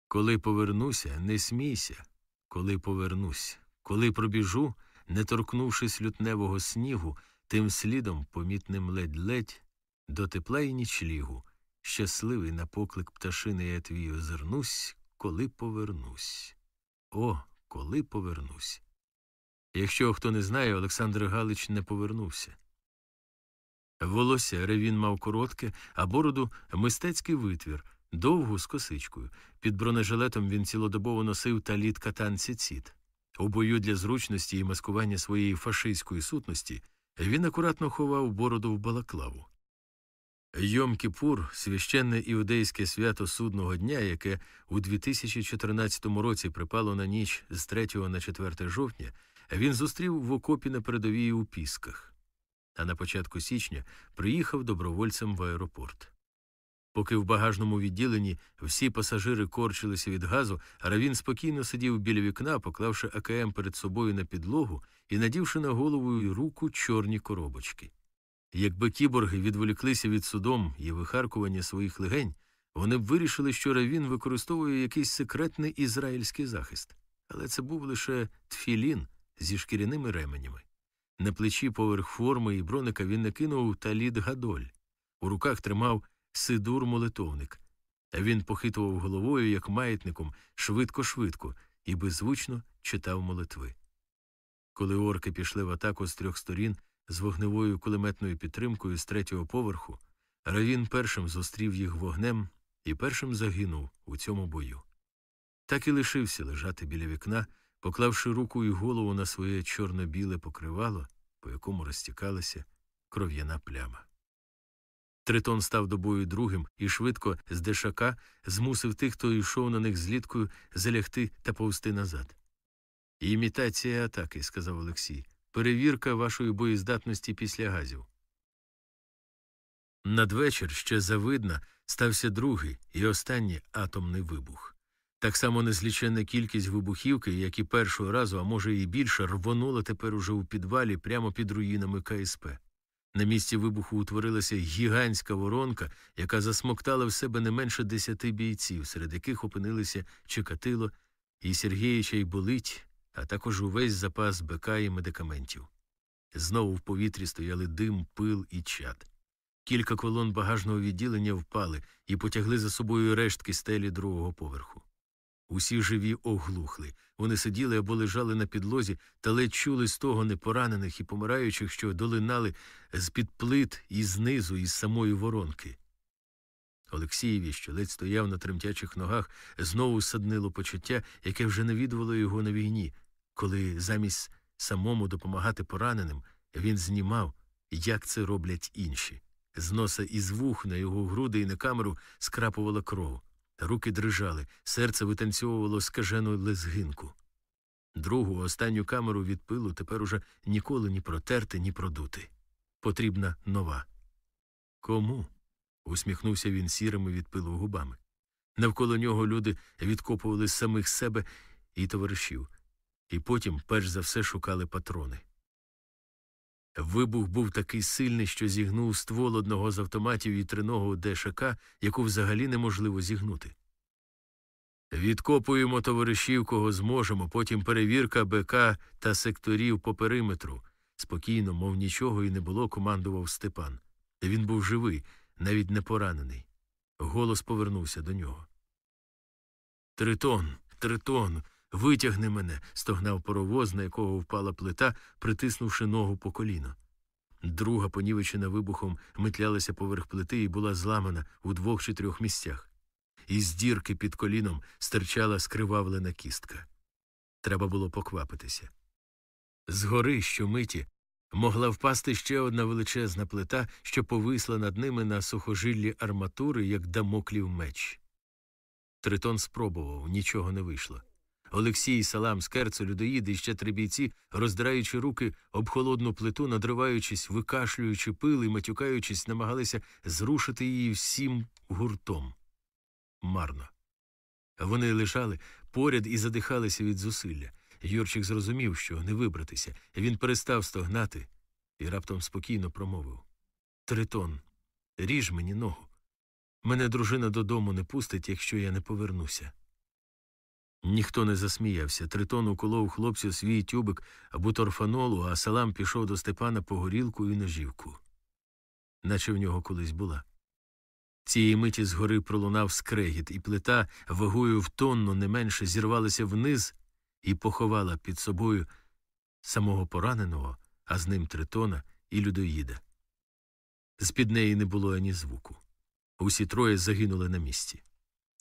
Коли повернуся, не смійся, коли повернусь, коли пробіжу, не торкнувшись лютневого снігу, тим слідом, помітним ледь-ледь, до тепла й нічлігу, щасливий на поклик пташини я твій озирнусь, коли повернусь. О, коли повернусь. Якщо хто не знає, Олександр Галич не повернувся. Волосся ревін мав коротке, а бороду мистецький витвір, довгу з косичкою. Під бронежилетом він цілодобово носив таліт катан ціцит. У бою для зручності і маскування своєї фашистської сутності він акуратно ховав бороду в балаклаву. Йом Кіпур, священне іудейське свято судного дня, яке у 2014 році припало на ніч з 3 на 4 жовтня, він зустрів в окопі на передовій у Пісках, а на початку січня приїхав добровольцем в аеропорт. Поки в багажному відділенні всі пасажири корчилися від газу, Равін спокійно сидів біля вікна, поклавши АКМ перед собою на підлогу і надівши на голову й руку чорні коробочки. Якби кіборги відволіклися від судом і вихаркування своїх легень, вони б вирішили, що Равін використовує якийсь секретний ізраїльський захист. Але це був лише тфілін зі шкіряними ременями. На плечі поверх форми і броника він накинув талід гадоль. У руках тримав сидур молитовник. А він похитував головою, як маятником, швидко-швидко, і беззвучно читав молитви. Коли орки пішли в атаку з трьох сторін з вогневою кулеметною підтримкою з третього поверху, Равін першим зустрів їх вогнем і першим загинув у цьому бою. Так і лишився лежати біля вікна, поклавши руку і голову на своє чорно-біле покривало, по якому розтікалася кров'яна пляма. Тритон став до бою другим і швидко з дешака змусив тих, хто йшов на них зліткою, залягти та повзти назад. Імітація атаки, сказав Олексій. Перевірка вашої боєздатності після газів. Надвечір ще завидна стався другий і останній атомний вибух. Так само незліченна кількість вибухівки, як і першого разу, а може і більше, рвонула тепер уже у підвалі прямо під руїнами КСП. На місці вибуху утворилася гігантська воронка, яка засмоктала в себе не менше десяти бійців, серед яких опинилися Чекатило і Сергіїча й болить, а також увесь запас БК і медикаментів. Знову в повітрі стояли дим, пил і чад. Кілька колон багажного відділення впали і потягли за собою рештки стелі другого поверху. Усі живі оглухли. Вони сиділи або лежали на підлозі та ледь чули з того непоранених і помираючих, що долинали з під плит і знизу, із самої воронки. Олексієві, що ледь стояв на тремтячих ногах, знову саднило почуття, яке вже навідувало його на війні, коли замість самому допомагати пораненим він знімав, як це роблять інші. З носа і з вух на його груди і на камеру скрапувала кров. Руки дрижали, серце витанцьовувало скажену лезгинку. Другу, останню камеру від пилу тепер уже ніколи ні протерти, ні продути. Потрібна нова. Кому? усміхнувся він сірими від пилу губами. Навколо нього люди відкопували самих себе і товаришів, і потім, перш за все, шукали патрони. Вибух був такий сильний, що зігнув ствол одного з автоматів і триного ДШК, яку взагалі неможливо зігнути. Відкопуємо товаришів, кого зможемо, потім перевірка БК та секторів по периметру. Спокійно, мов нічого і не було, командував Степан. Він був живий, навіть не поранений. Голос повернувся до нього. Тритон, тритон, витягни мене. стогнав паровоз, на якого впала плита, притиснувши ногу по коліно. Друга, понівечена вибухом, метлялася поверх плити і була зламана у двох чи трьох місцях. Із дірки під коліном стирчала скривавлена кістка. Треба було поквапитися. Згори щомиті могла впасти ще одна величезна плита, що повисла над ними на сухожиллі арматури, як дамоклів меч. Тритон спробував, нічого не вийшло. Олексій, Салам, Скерцо, людоїди і ще три бійці, роздираючи руки об холодну плиту, надриваючись, викашлюючи пил і матюкаючись, намагалися зрушити її всім гуртом. Марно. Вони лежали поряд і задихалися від зусилля. Юрчик зрозумів, що не вибратися. Він перестав стогнати і раптом спокійно промовив Тритон, ріж мені ногу. Мене дружина додому не пустить, якщо я не повернуся. Ніхто не засміявся. Тритон уколов хлопцю свій тюбик або торфанолу, а салам пішов до Степана по горілку і ножівку. Наче в нього колись була. Цієї миті згори пролунав скрегіт, і плита вагою в тонну не менше зірвалася вниз і поховала під собою самого пораненого, а з ним тритона і людоїда. З під неї не було ані звуку. Усі троє загинули на місці.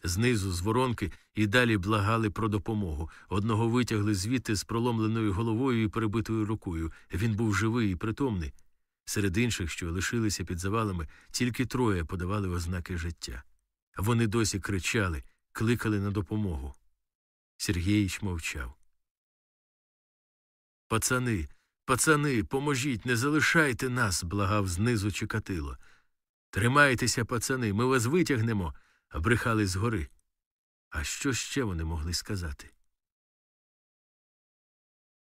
Знизу, з воронки, і далі благали про допомогу. Одного витягли звідти з проломленою головою і перебитою рукою. Він був живий і притомний. Серед інших, що лишилися під завалами, тільки троє подавали ознаки життя. Вони досі кричали, кликали на допомогу. Сергійч мовчав. Пацани, пацани, поможіть, не залишайте нас, благав знизу Чикатило. Тримайтеся, пацани, ми вас витягнемо, брехали згори. А що ще вони могли сказати?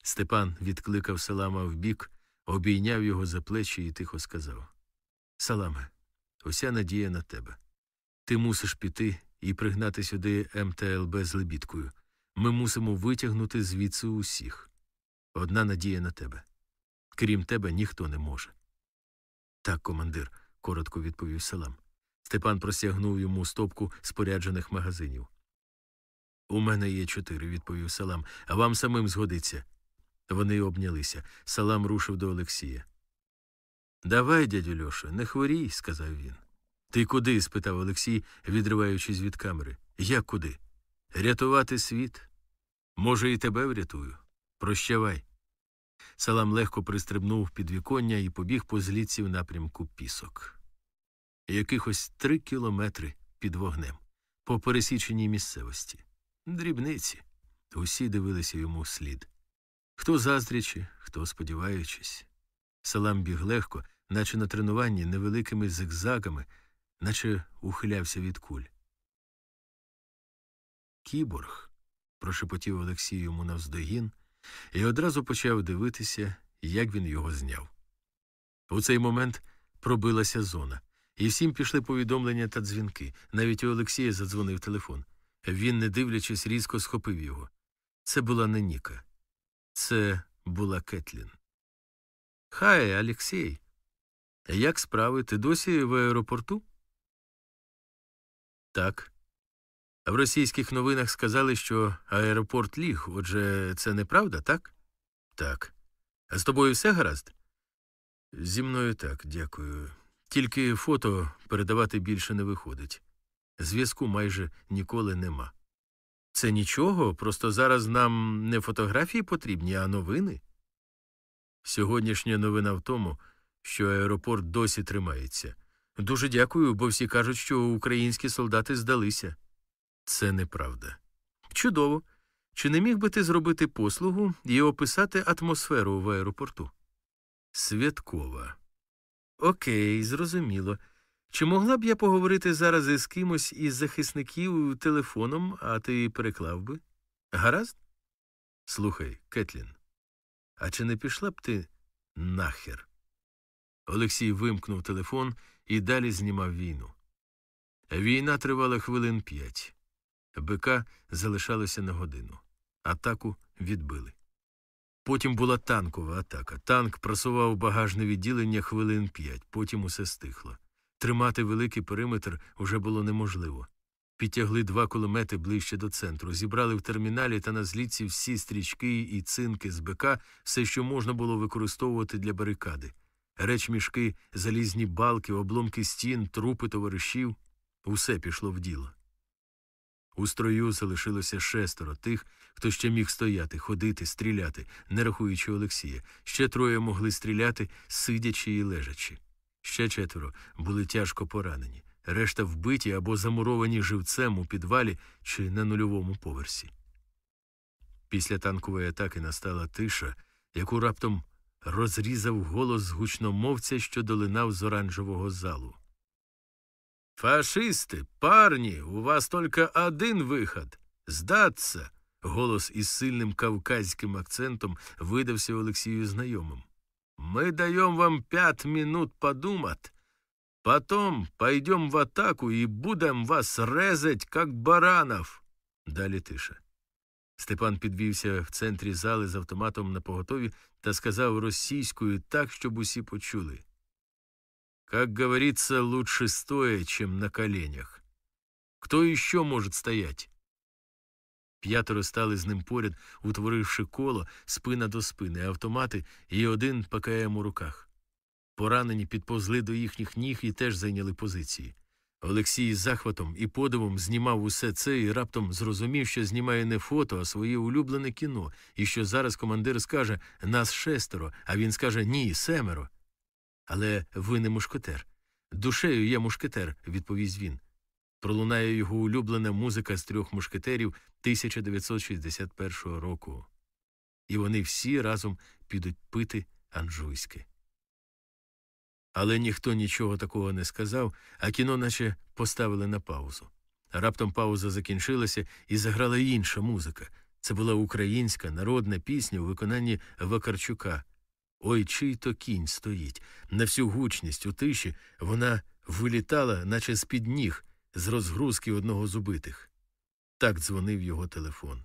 Степан відкликав салама вбік, обійняв його за плечі і тихо сказав Саламе, уся надія на тебе. Ти мусиш піти і пригнати сюди МТЛБ з лебідкою. Ми мусимо витягнути звідси усіх. Одна надія на тебе. Крім тебе, ніхто не може. Так, командир, коротко відповів салам. Степан простягнув йому стопку споряджених магазинів. У мене є чотири, відповів салам, а вам самим згодиться. Вони обнялися. Салам рушив до Олексія. Давай, дядю Льоша, не хворій, сказав він. Ти куди? спитав Олексій, відриваючись від камери. Як куди? Рятувати світ? Може, і тебе врятую. Прощавай. Салам легко пристрибнув під віконня і побіг по зліці в напрямку пісок. Якихось три кілометри під вогнем, по пересіченій місцевості. Дрібниці. Усі дивилися йому слід. Хто заздрячи, хто сподіваючись. Салам біг легко, наче на тренуванні невеликими зигзагами, наче ухилявся від куль. Кіборг. прошепотів Олексій йому навздогін, і одразу почав дивитися, як він його зняв. У цей момент пробилася зона, і всім пішли повідомлення та дзвінки. Навіть у Олексія задзвонив телефон. Він, не дивлячись, різко схопив його. Це була не Ніка. Це була Кетлін. Хай, Олексій. Як справи? Ти досі в аеропорту? Так. В російських новинах сказали, що аеропорт ліг, отже, це неправда, так? Так. А з тобою все гаразд? Зі мною так, дякую. Тільки фото передавати більше не виходить. Зв'язку майже ніколи нема. Це нічого, просто зараз нам не фотографії потрібні, а новини. Сьогоднішня новина в тому, що аеропорт досі тримається. Дуже дякую, бо всі кажуть, що українські солдати здалися. Це неправда. Чудово. Чи не міг би ти зробити послугу і описати атмосферу в аеропорту? Святкова. Окей, зрозуміло. Чи могла б я поговорити зараз із кимось із захисників телефоном, а ти переклав би? Гаразд? Слухай, Кетлін, а чи не пішла б ти нахер? Олексій вимкнув телефон і далі знімав війну. Війна тривала хвилин п'ять. БК залишалося на годину. Атаку відбили. Потім була танкова атака. Танк просував багажне відділення хвилин п'ять, потім усе стихло. Тримати великий периметр уже було неможливо. Підтягли два кулемети ближче до центру, зібрали в терміналі та на зліці всі стрічки і цинки з БК, все, що можна було використовувати для барикади. Речмішки, залізні балки, обломки стін, трупи товаришів усе пішло в діло. У строю залишилося шестеро тих, хто ще міг стояти, ходити, стріляти, не рахуючи Олексія. Ще троє могли стріляти, сидячи і лежачи. Ще четверо були тяжко поранені, решта вбиті або замуровані живцем у підвалі чи на нульовому поверсі. Після танкової атаки настала тиша, яку раптом розрізав голос гучномовця, що долинав з оранжевого залу. Фашисти, парні, у вас тільки один виход здаться. Голос із сильним кавказьким акцентом видався Олексію знайомим. Мы даем вам пять минут подумать. Потом пойдем в атаку и будем вас резать, как баранов. Далі тиша. Степан підвівся в центрі зали з автоматом на поготові та сказав російською так, щоб усі почули. Как говорится, лучше стоя, чем на коленях. Кто еще может стоять? П'ятеро стали з ним поряд, утворивши коло спина до спини, автомати і один ПКМ у руках. Поранені підповзли до їхніх ніг і теж зайняли позиції. Олексій з захватом і подивом знімав усе це і раптом зрозумів, що знімає не фото, а своє улюблене кіно, і що зараз командир скаже нас шестеро, а він скаже ні, семеро. Але ви не мушкетер. Душею я мушкетер, відповість він. Пролунає його улюблена музика з трьох мушкетерів 1961 року. І вони всі разом підуть пити анжуйське. Але ніхто нічого такого не сказав, а кіно наче поставили на паузу. Раптом пауза закінчилася і заграла інша музика. Це була українська народна пісня у виконанні Вакарчука. Ой, чий то кінь стоїть. На всю гучність у тиші вона вилітала, наче з під ніг, з розгрузки одного з убитих. Так дзвонив його телефон.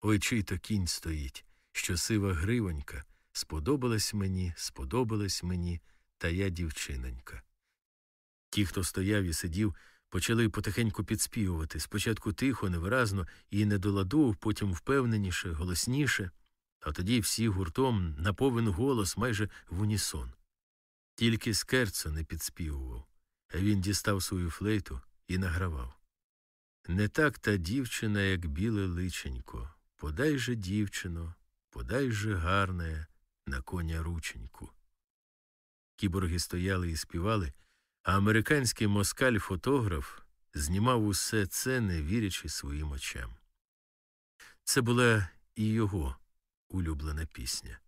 Ой, чий то кінь стоїть, що сива гривонька. Сподобалась мені, сподобалась мені, та я дівчинонька. Ті, хто стояв і сидів, почали потихеньку підспівувати, спочатку тихо, невиразно і не до потім впевненіше, голосніше, а тоді всі гуртом на повен голос майже в унісон. Тільки скерцо не підспівував, він дістав свою флейту і награвав. Не так та дівчина, як біле личенько, подай же, дівчино, подай же гарне на коня рученьку. Кіборги стояли і співали, а американський москаль-фотограф знімав усе це, не вірячи своїм очам. Це була і його улюблена пісня,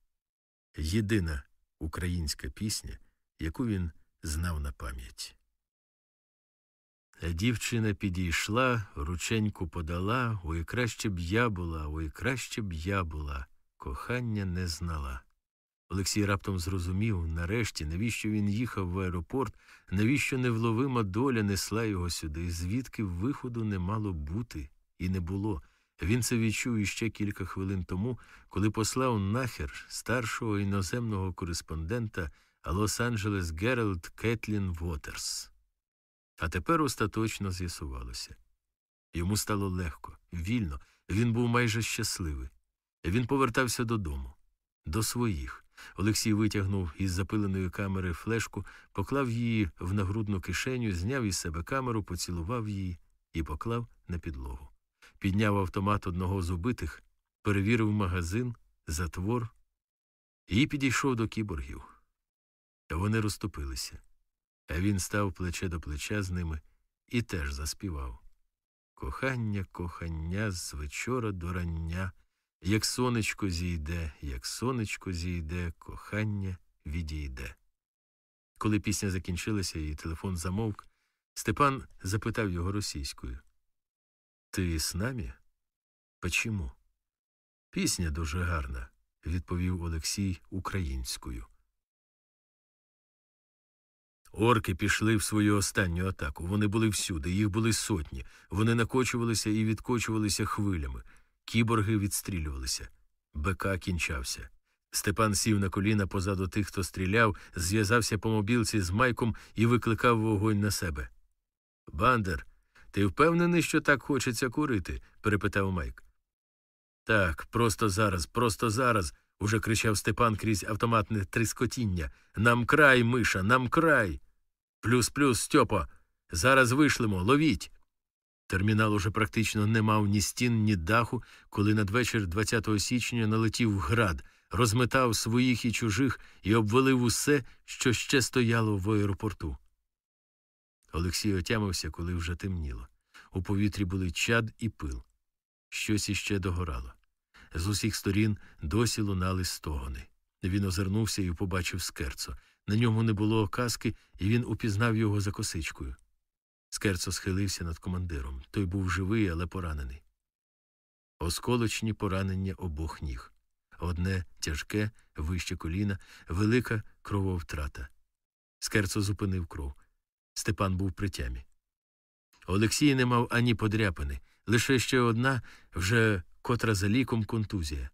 єдина українська пісня, яку він знав на пам'ять. Дівчина підійшла, рученьку подала, ой краще б я була, ой краще б я була, кохання не знала. Олексій раптом зрозумів, нарешті, навіщо він їхав в аеропорт, навіщо невловима доля несла його сюди, звідки виходу не мало бути і не було. Він це відчув іще кілька хвилин тому, коли послав нахер старшого іноземного кореспондента Лос-Анджелес Геральд Кетлін Вотерс. А тепер остаточно з'ясувалося. Йому стало легко, вільно, він був майже щасливий. Він повертався додому, до своїх. Олексій витягнув із запиленої камери флешку, поклав її в нагрудну кишеню, зняв із себе камеру, поцілував її і поклав на підлогу. Підняв автомат одного з убитих, перевірив магазин, затвор і підійшов до кіборгів. Вони розступилися, він став плече до плеча з ними і теж заспівав. Кохання, кохання з вечора до рання. Як сонечко зійде, як сонечко зійде, кохання відійде. Коли пісня закінчилася і телефон замовк, Степан запитав його російською Ти з нами? Почому? Пісня дуже гарна, відповів Олексій українською. Орки пішли в свою останню атаку. Вони були всюди, їх були сотні. Вони накочувалися і відкочувалися хвилями. Кіборги відстрілювалися. БК кінчався. Степан сів на коліна позаду тих, хто стріляв, зв'язався по мобілці з майком і викликав вогонь на себе. Бандер, ти впевнений, що так хочеться курити? перепитав Майк. Так, просто зараз, просто зараз. Уже кричав Степан крізь автоматне тріскотіння. Нам край, миша, нам край. Плюс плюс, Стьопо. Зараз вишлемо, ловіть. Термінал уже практично не мав ні стін, ні даху, коли надвечір 20 січня налетів град, розметав своїх і чужих і обвалив усе, що ще стояло в аеропорту. Олексій отямився, коли вже темніло. У повітрі були чад і пил. Щось іще догорало. З усіх сторін досі лунали стогони. Він озирнувся і побачив скерцо. На ньому не було каски, і він упізнав його за косичкою. Скерцо схилився над командиром. Той був живий, але поранений. Осколочні поранення обох ніг. Одне тяжке, вище коліна, велика крововтрата. Скерцо зупинив кров. Степан був при тямі. Олексій не мав ані подряпини, лише ще одна, вже котра за ліком контузія.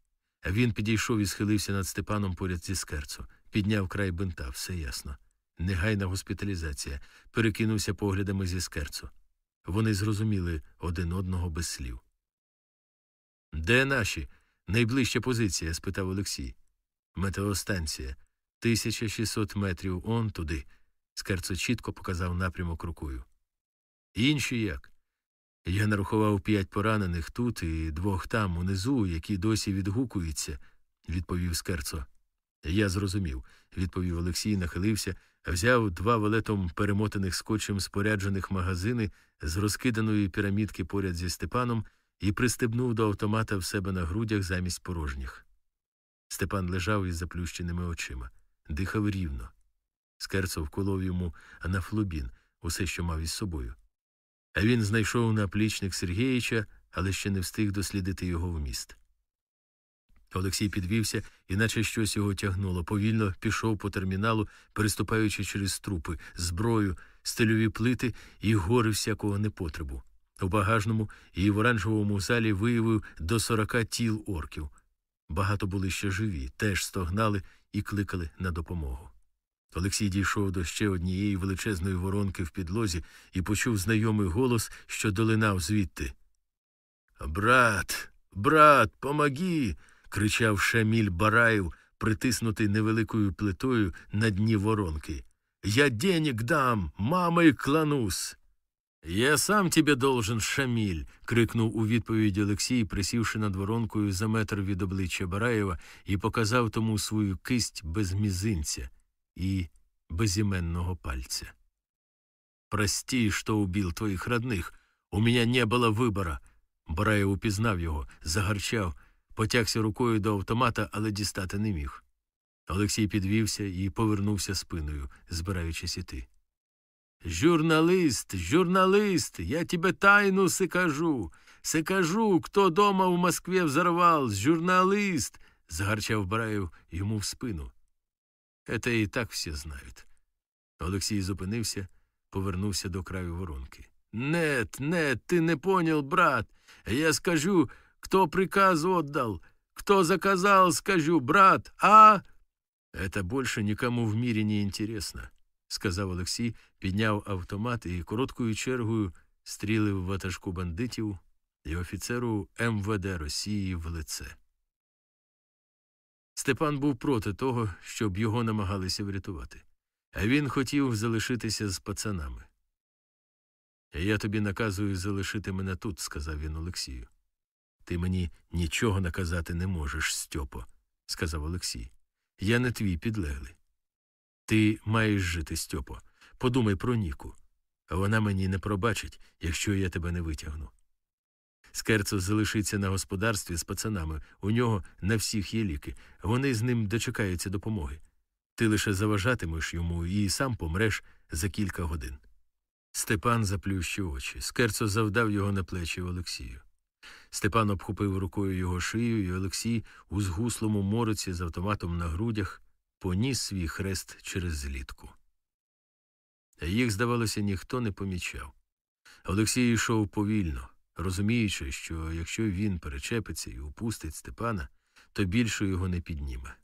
Він підійшов і схилився над Степаном поряд зі скерцо, підняв край бинта, все ясно. Негайна госпіталізація, перекинувся поглядами зі скерцо. Вони зрозуміли один одного без слів. Де наші? Найближча позиція? спитав Олексій. Метеостанція. 1600 метрів он туди. Скерцо чітко показав напрямок рукою. Інші як? Я нарахував п'ять поранених тут і двох там, унизу, які досі відгукуються, відповів Скерцо. Я зрозумів, відповів Олексій, нахилився, взяв два валетом перемотаних скотчем споряджених магазини з розкиданої пірамідки поряд зі Степаном і пристебнув до автомата в себе на грудях замість порожніх. Степан лежав із заплющеними очима, дихав рівно. Скерцо вколов йому анафлобін, усе, що мав із собою. А він знайшов наплічник Сергіїча, але ще не встиг дослідити його вміст. Олексій підвівся, іначе щось його тягнуло, повільно пішов по терміналу, переступаючи через трупи, зброю, стильові плити і гори всякого непотребу. У багажному і в оранжевому залі виявив до сорока тіл орків. Багато були ще живі, теж стогнали і кликали на допомогу. Олексій дійшов до ще однієї величезної воронки в підлозі і почув знайомий голос, що долинав звідти. Брат, брат, помоги. кричав Шаміль Бараєв, притиснутий невеликою плитою на дні воронки. Я денег дам, мамой клянусь. Я сам тебе должен, Шаміль. крикнув у відповідь Олексій, присівши над воронкою за метр від обличчя Бараєва, і показав тому свою кисть без мізинця и безименного пальца. «Прости, что убил твоих родных. У меня не было выбора». Бараєв упізнав його, загарчав, потягся рукою до автомата, але дістати не міг. Олексій підвівся і повернувся спиною, збираючись іти. «Журналист, журналист, я тебе тайну сикажу. Сикажу, кто дома в Москве взорвал, журналист!» — загарчав Бараєв йому в спину. Це і так всі знають. Олексій зупинився, повернувся до краю воронки. Нет, нет, ты не понял, брат. Я скажу, кто приказ отдал, кто заказал, скажу, брат, а? Это больше никому в мире не интересно, сказав Олексій, підняв автомат і короткою чергою стрілив ватажку бандитів і офіцеру МВД Росії в лице. Степан був проти того, щоб його намагалися врятувати, а він хотів залишитися з пацанами. Я тобі наказую залишити мене тут, сказав він Олексію. Ти мені нічого наказати не можеш, Стьопо, сказав Олексій. Я не твій підлеглий. Ти маєш жити, Стьопо. Подумай про Ніку. Вона мені не пробачить, якщо я тебе не витягну. Скерцо залишиться на господарстві з пацанами. У нього на всіх є ліки. Вони з ним дочекаються допомоги. Ти лише заважатимеш йому і сам помреш за кілька годин. Степан заплющив очі. Скерцо завдав його на плечі Олексію. Степан обхопив рукою його шию, і Олексій у згуслому мороці з автоматом на грудях поніс свій хрест через злітку. Їх, здавалося, ніхто не помічав. Олексій йшов повільно розуміючи, що якщо він перечепиться і упустить Степана, то більше його не підніме.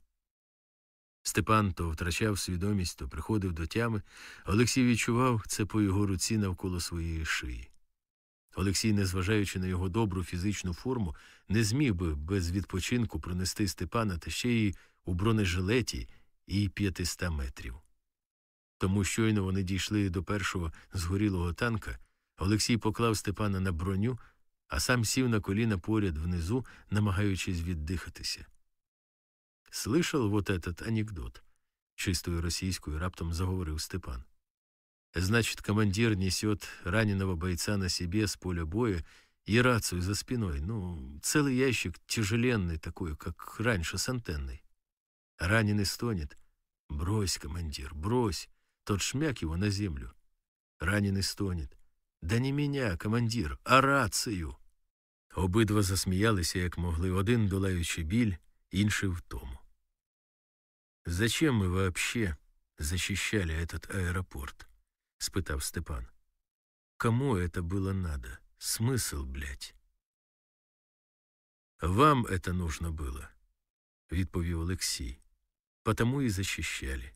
Степан то втрачав свідомість, то приходив до тями. Олексій відчував це по його руці навколо своєї шиї. Олексій, незважаючи на його добру фізичну форму, не зміг би без відпочинку пронести Степана та ще й у бронежилеті і 500 метрів. Тому щойно вони дійшли до першого згорілого танка. Олексій поклав Степана на броню, а сам сів на коліна поряд внизу, намагаючись віддихатися. Слышал вот этот анекдот? чистою російською раптом заговорив Степан. Значит, командир несет раненого бойца на себе с поля боя и рацию за спиной. Ну, целый ящик тяжеленный такой, как раньше с антенной. Раненый стонет. Брось, командир, брось. Тот шмяк его на землю. Раненый стонет. Да не меня, командир, а рацию. Обидва засміялися, як могли, один долаючи біль, інший втому. Зачем мы вообще защищали этот аэропорт? спытав Степан. Кому это было надо? Смысл, блядь? Вам это нужно было, відповів Олексій. Потому и защищали.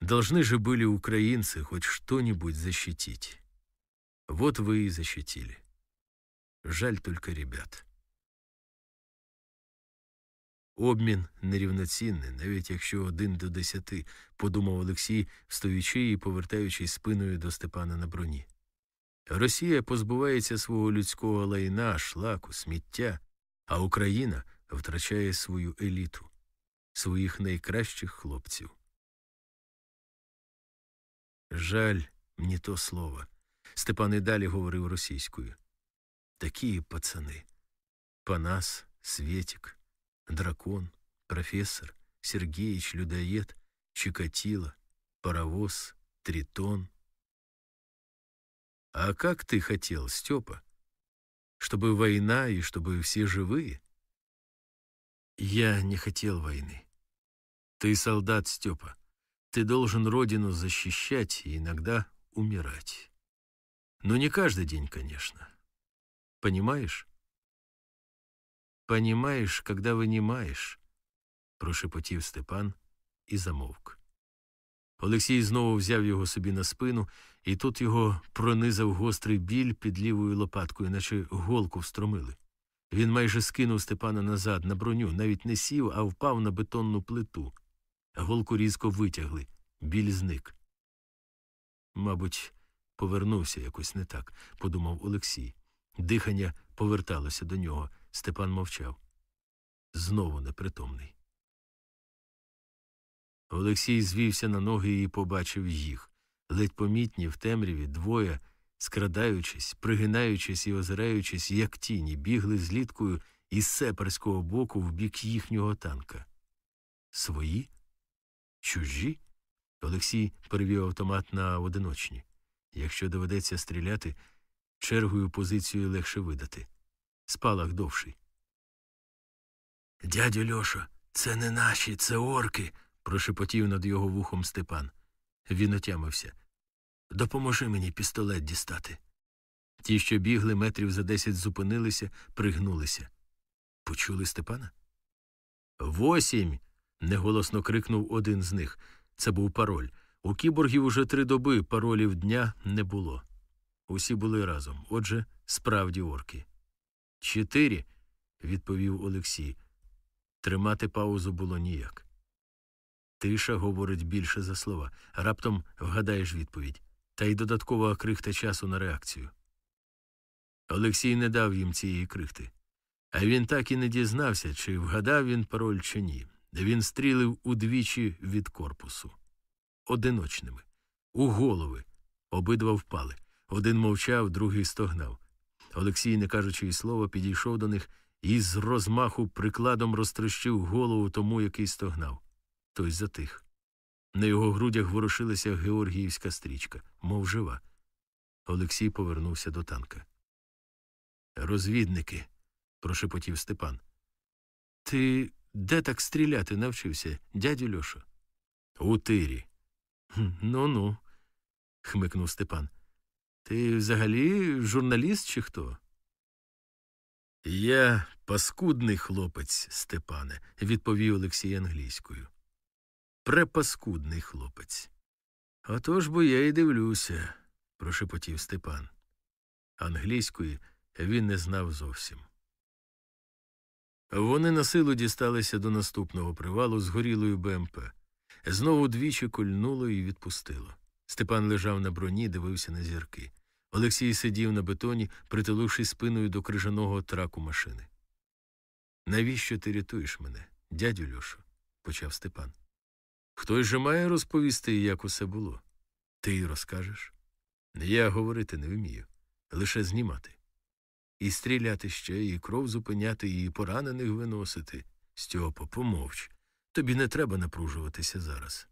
Должны же были украинцы хоть что-нибудь защитить. Вот вы и защитили. Жаль только ребят. Обмін нерівноцінний, навіть якщо один до десяти, подумав Олексій, стоючи і повертаючись спиною до Степана на броні. Росія позбувається свого людського лайна, шлаку, сміття, а Україна втрачає свою еліту, своїх найкращих хлопців. Жаль, не то слово. Степан і далі говорив російською. Такі пацани. Панас, Светик, Дракон, Профессор, Сергеич, Людоед, Чикатило, Паровоз, Тритон. А как ты хотел, Степа? Чтобы война и чтобы все живые? Я не хотел войны. Ты солдат, Степа. Ты должен родину защищать и иногда умирать. Но не каждый день, конечно. Понимаешь? Понимаешь, когда винімаєш, прошепотів Степан і замовк. Олексій знову взяв його собі на спину, і тут його пронизав гострий біль під лівою лопаткою, наче голку встромили. Він майже скинув Степана назад на броню, навіть не сів, а впав на бетонну плиту. Голку різко витягли, біль зник. Мабуть, повернувся якось не так, подумав Олексій. Дихання поверталося до нього. Степан мовчав. Знову непритомний. Олексій звівся на ноги і побачив їх. Ледь помітні в темряві двоє, скрадаючись, пригинаючись і озираючись, як тіні, бігли з літкою із сеперського боку в бік їхнього танка. Свої? Чужі? Олексій перевів автомат на одиночні. Якщо доведеться стріляти, чергою позицію легше видати. Спалах довший. Дядю Льоша, це не наші, це орки, прошепотів над його вухом Степан. Він отямився. Допоможи мені пістолет дістати. Ті, що бігли метрів за десять, зупинилися, пригнулися. Почули Степана? Восім. неголосно крикнув один з них. Це був пароль. У кіборгів уже три доби паролів дня не було. Усі були разом. Отже, справді орки. Чотири, відповів Олексій. Тримати паузу було ніяк. Тиша говорить більше за слова. Раптом вгадаєш відповідь, та й додаткова крихта часу на реакцію. Олексій не дав їм цієї крихти. А він так і не дізнався, чи вгадав він пароль, чи ні. Він стрілив удвічі від корпусу. Одиночними. У голови. Обидва впали. Один мовчав, другий стогнав. Олексій, не кажучи й слова, підійшов до них і з розмаху прикладом розтрощив голову тому, який стогнав. Той затих. На його грудях ворушилася георгіївська стрічка, мов жива. Олексій повернувся до танка. Розвідники, прошепотів Степан. Ти де так стріляти навчився, дядю Льошо? У тирі. Ну ну, хмикнув Степан. Ти взагалі журналіст чи хто? Я паскудний хлопець, Степане, відповів Олексій англійською. Препаскудний хлопець. Отож бо я й дивлюся, прошепотів Степан. Англійської він не знав зовсім. Вони на силу дісталися до наступного привалу з горілою БМП. Знову двічі кольнуло і відпустило. Степан лежав на броні, дивився на зірки. Олексій сидів на бетоні, притулившись спиною до крижаного траку машини. Навіщо ти рятуєш мене, дядю Льошу? почав Степан. Хтось же має розповісти, як усе було. Ти й розкажеш. Я говорити не вмію, лише знімати. І стріляти ще, і кров зупиняти, і поранених виносити. Стьопо, помовч. Тобі не треба напружуватися зараз.